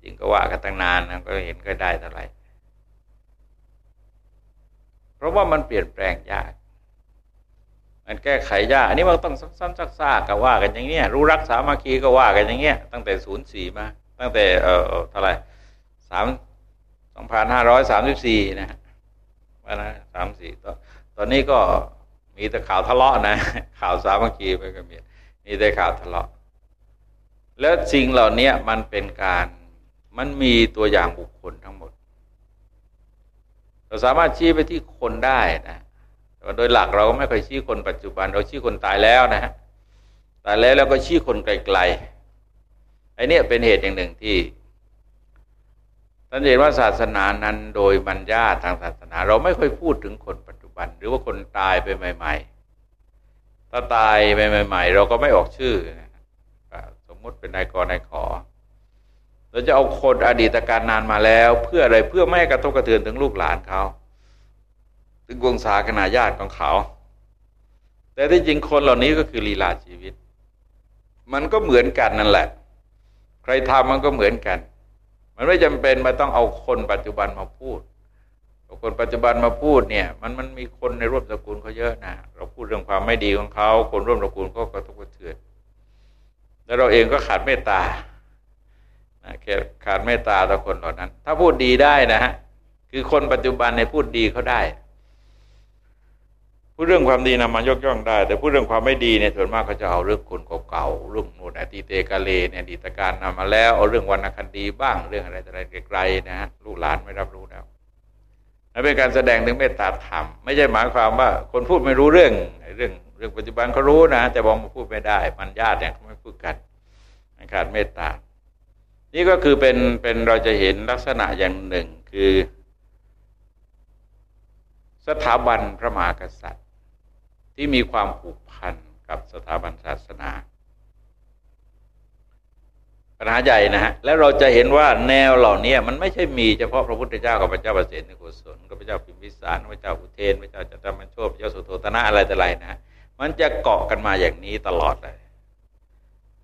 จริงก็ว่ากันตั้งนานนะก็เห็นก็ได้เท่าไหร่เพราะว่ามันเปลี่ยนแปลงยาก มันแก้ไขยากอันนี้มันต้องซ้ำๆซากๆก็ว่ากันอย่างเนี้ยรู้รักสามัคคีก็ว่ากันอย่างเงี้ยตั้งแต่ศูนย์สี่มา ตั้งแต่เอ่อเท่าไหร่สามสองพันห้าร้อยสามสิบสี่นะว่านะสามสี่ตอนตอนนี้ก็มีแต่ข่าวทะเลาะนะ ข่าวสามัคคีไปก็มี มีแต่ข่าวทะเลาะ แล้วสิ่งเหล่านี้มันเป็นการมันมีตัวอย่างบุคคลทั้งหมด เราสามารถชี้ไปที่คนได้นะแต่โดยหลักเราก็ไม่ค่อยชี้คนปัจจุบัน เราชี้คนตายแล้วนะฮะตายแล้วแล้วก็ชี้คนไกลๆไอ้นี่เป็นเหตุอย่างหนึ่งที่ท่านเห็นว่าศาสนานั้นโดยบรรยาทางศาสนา เราไม่ค่อยพูดถึงคนปัจจุบัน หรือว่าคนตายไปใหม่ ๆ ถ้าตายไปใหม่ ๆ เราก็ไม่ออกชื่อ สมมุติเป็นนายกนายขอ เราจะเอาคนอดีตการนานมาแล้ว เพื่ออะไรเพื่อไม่กระทบกระเทือนถึงลูกหลานเขา ถึงวงศาคณาญาติของเขา แต่ที่จริงคนเหล่านี้ก็คือลีลาชีวิต มันก็เหมือนกันนั่นแหละ ใครทำมันก็เหมือนกัน มันไม่จำเป็นมาต้องเอาคนปัจจุบันมาพูด คนปัจจุบันมาพูดเนี่ย มันมันมีคนในร่วมตระกูลเขาเยอะนะเราพูดเรื่องความไม่ดีของเขาคนร่วมตระกูลก็กระทบกระเทือนแล้วเราเองก็ขาดเมตตาขาดเมตตาต่อคนเหล่านั้น ถ้าพูดดีได้นะฮะคือคนปัจจุบันในพูดดีเขาได้ พูดเรื่องความดีนำมายกย่องได้ แต่พูดเรื่องความไม่ดีเนี่ยส่วนมากเขาจะเอาเรื่องคนเก่าๆเรื่องโนนอดีเตกาเลเนี่ยอดีตการนำมาแล้วเอาเรื่องวรรณคดีบ้างเรื่องอะไรอะไรไกลๆนะฮะลูกหลานไม่รับรู้แล้ว นั่นเป็นการแสดงถึงเมตตาธรรม ไม่ใช่หมายความว่า คนพูดไม่รู้เรื่องเรื่องเรื่องปัจจุบันเขารู้นะ แต่บอกมาพูดไม่ได้ มันญาติเนี่ยเขาไม่พูดกันขาดเมตตา นี่ก็คือเป็นเป็นเราจะเห็นลักษณะอย่างหนึ่งคือ สถาบันพระมหากษัตริย์ ที่มีความผูกพันกับสถาบันศาสนา ปัญหาใหญ่นะฮะแล้วเราจะเห็นว่าแนวเหล่านี้มันไม่ใช่มีเฉพาะพระพุทธเจ้ากับพระเจ้าประเสริฐในกุศลกับพระเจ้าพิมพิสารพระเจ้าอุเทนพระเจ้าจัตมันโชคพระเจ้าสุโธตนะอะไรแต่ไรนะฮะมันจะเกาะกันมาอย่างนี้ตลอดเลย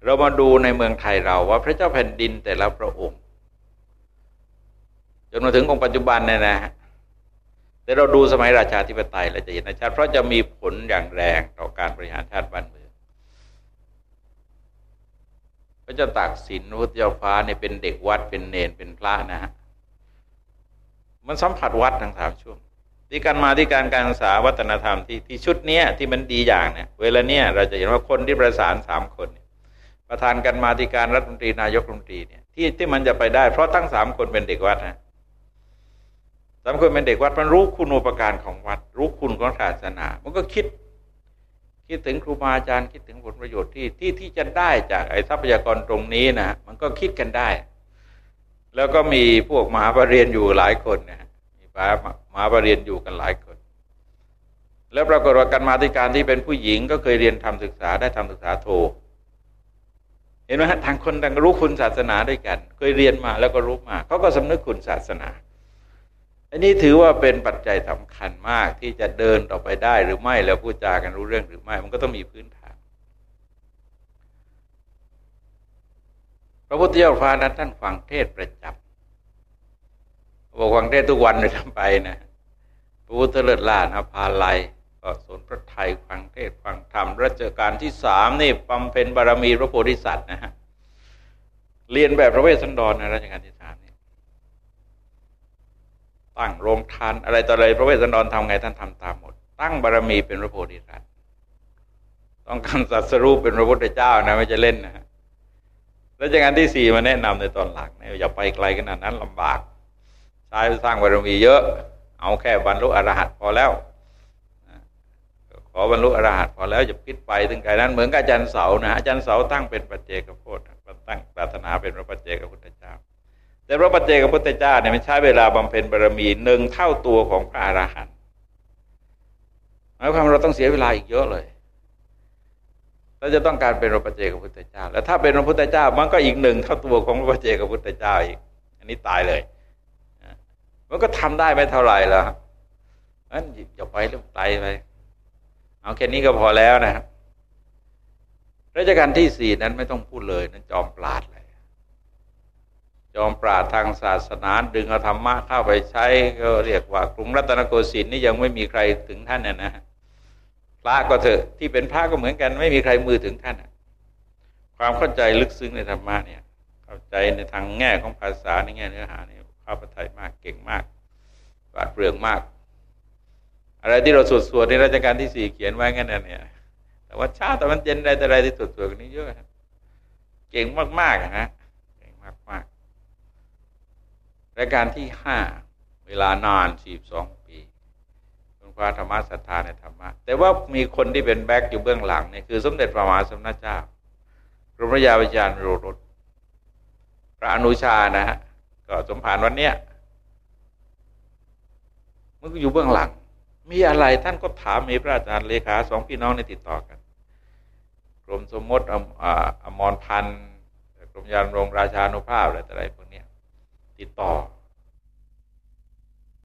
เรามาดูในเมืองไทยเราว่าพระเจ้าแผ่นดินแต่ละพระองค์จนมาถึงองค์ปัจจุบันเนี่ยนะฮะแต่เราดูสมัยราชาธิปไตยเราจะเห็นชัดเพราะจะมีผลอย่างแรงต่อการบริหารชาติบ้านเมือง พระเจ้าตากสินพระเจ้าฟ้าเนี่ยเป็นเด็กวัดเป็นเนนเป็นพระนะฮะมันสัมผัสวัดทั้งสามช่วงที่การมาที่การการศึกษาวัฒนธรรมที่ที่ชุดเนี้ยที่มันดีอย่างเนี่ยเวลาเนี้ยเราจะเห็นว่าคนที่ประสานสามคนประธานกันมาที่การรัฐมนตรีนายกรัฐมนตรีเนี่ยที่ที่มันจะไปได้เพราะทั้งสามคนเป็นเด็กวัดนะสามคนเป็นเด็กวัดมันรู้คุณอุปการของวัด รู้คุณของศาสนา มันก็คิด คิดถึงครูบาอาจารย์คิดถึงผลประโยชน์ที่ที่ที่จะได้จากไอ้ทรัพยากรตรงนี้นะมันก็คิดกันได้ แล้วก็มีพวกมหาปรริญญาอยู่หลายคนนะมีมหาปรริญญาอยู่กันหลายคน แล้วปรากฏว่าการมาธิการที่เป็นผู้หญิง ก็เคยเรียนทำศึกษาได้ทำศึกษาโท เห็นไหมฮะทางคนต่างรู้คุณศาสนาด้วยกัน เคยเรียนมาแล้วก็รู้มาเขาก็สำนึกคุณศาสนา อันนี้ถือว่าเป็นปัจจัยสำคัญมากที่จะเดินต่อไปได้หรือไม่แล้วพูดจากันรู้เรื่องหรือไม่ มันก็ต้องมีพื้นฐาน พระพุทธเจ้าพานั้นท่านฟังเทศประจำบอกฟังเทศทุกวันเลยทำไปนะพระพุทธเลิศล่านะพาไลก็สนพระไทยฟังเทศฟังธรรมรัชกาลที่สามนี่บำเพ็ญบารมีพระโพธิสัตว์นะฮะเรียนแบบพระเวสสันดรในรัชกาลที่สาม ตั้งโรงทานอะไรต่ออะไรพระเวสสันดรทำไงท่านทำตามหมด ตั้งบารมีเป็นพระโพธิสัตว์ต้องการสัสรูปเป็นพระพุทธเจ้านะไม่จะเล่นนะแล้วจากการที่สี่มาแนะนำในตอนหลังเนี่ยอย่าไปไกลขนาดนั้นลำบากใช้สร้างบารมีเยอะ เอาแค่บรรลุอรหัตพอแล้วขอบรรลุอรหัตพอแล้วจะคิดไปถึงไกลนั้นเหมือนกับอาจารย์เสานะอาจารย์เสาตั้งเป็นปัจเจกโพธิตั้งปรารถนาเป็นพระปัจเจกพุทธเจ้า แต่พระปัจเจกพุทธเจ้าเนี่ยมันใช้เวลาบำเพ็ญบารมีหนึ่งเท่าตัวของพระอรหันต์หมายความเราต้องเสียเวลาอีกเยอะเลยเราจะต้องการเป็นพระปัจเจกพุทธเจ้า แล้วถ้าเป็นพระพุทธเจ้ามันก็อีกหนึ่งเท่าตัวของพระปัจเจกพุทธเจ้าอีก อันนี้ตายเลยมันก็ทำได้ไม่เท่าไหร่แล้วนั้นอย่าไปเรื่องไตไปเอาแค่นี้ก็พอแล้วนะครับราชการที่สี่นั้นไม่ต้องพูดเลย นั้นจอมปราด จอมปราดทางศาสนา ดึงเอาธรรมะเข้าไปใช้ก็เรียกว่ากรุงรัตนโกสินทร์นี่ยังไม่มีใครถึงท่านน่ยนะพระก็เถอะที่เป็นพระก็เหมือนกัน ไม่มีใครมือถึงท่านความเข้าใจลึกซึ้งในธรรมะเนี่ย เข้าใจในทางแง่ของภาษาในแง่เนื้อหาเนี่ยข้าพเจ้ามากเก่งมากปราดเปรื่องมาก อะไรที่เราสวดสวดในราชการที่สี่เขียนไว้งั้นเนี่ย แต่ว่าชาแต่มันเย็นอะไรแต่อะไรที่สวดสวดนี้เยอะเก่งมากๆนะเก่งมาก ๆรายการที่ห้าเวลานานสี่สองปีเป็นความธรรมศรัทธาในธรรมะแต่ว่ามีคนที่เป็นแบ็กอยู่เบื้องหลังเนี่ยคือ สมเด็จพระมหาสมณเจ้ากรมยาวิจารณ์โรรสพระอนุชานะฮะก็สมภารวันเนี้ยมันก็อยู่เบื้องหลัง มีอะไรท่านก็ถามมีพระอาจารย์เลขาสองพี่น้องในติดต่อกัน กรมสมมติอมรพันธ์กรมยานรงราชานุภาพอะไรต่ออะไรพวกนี้ ติดต่อ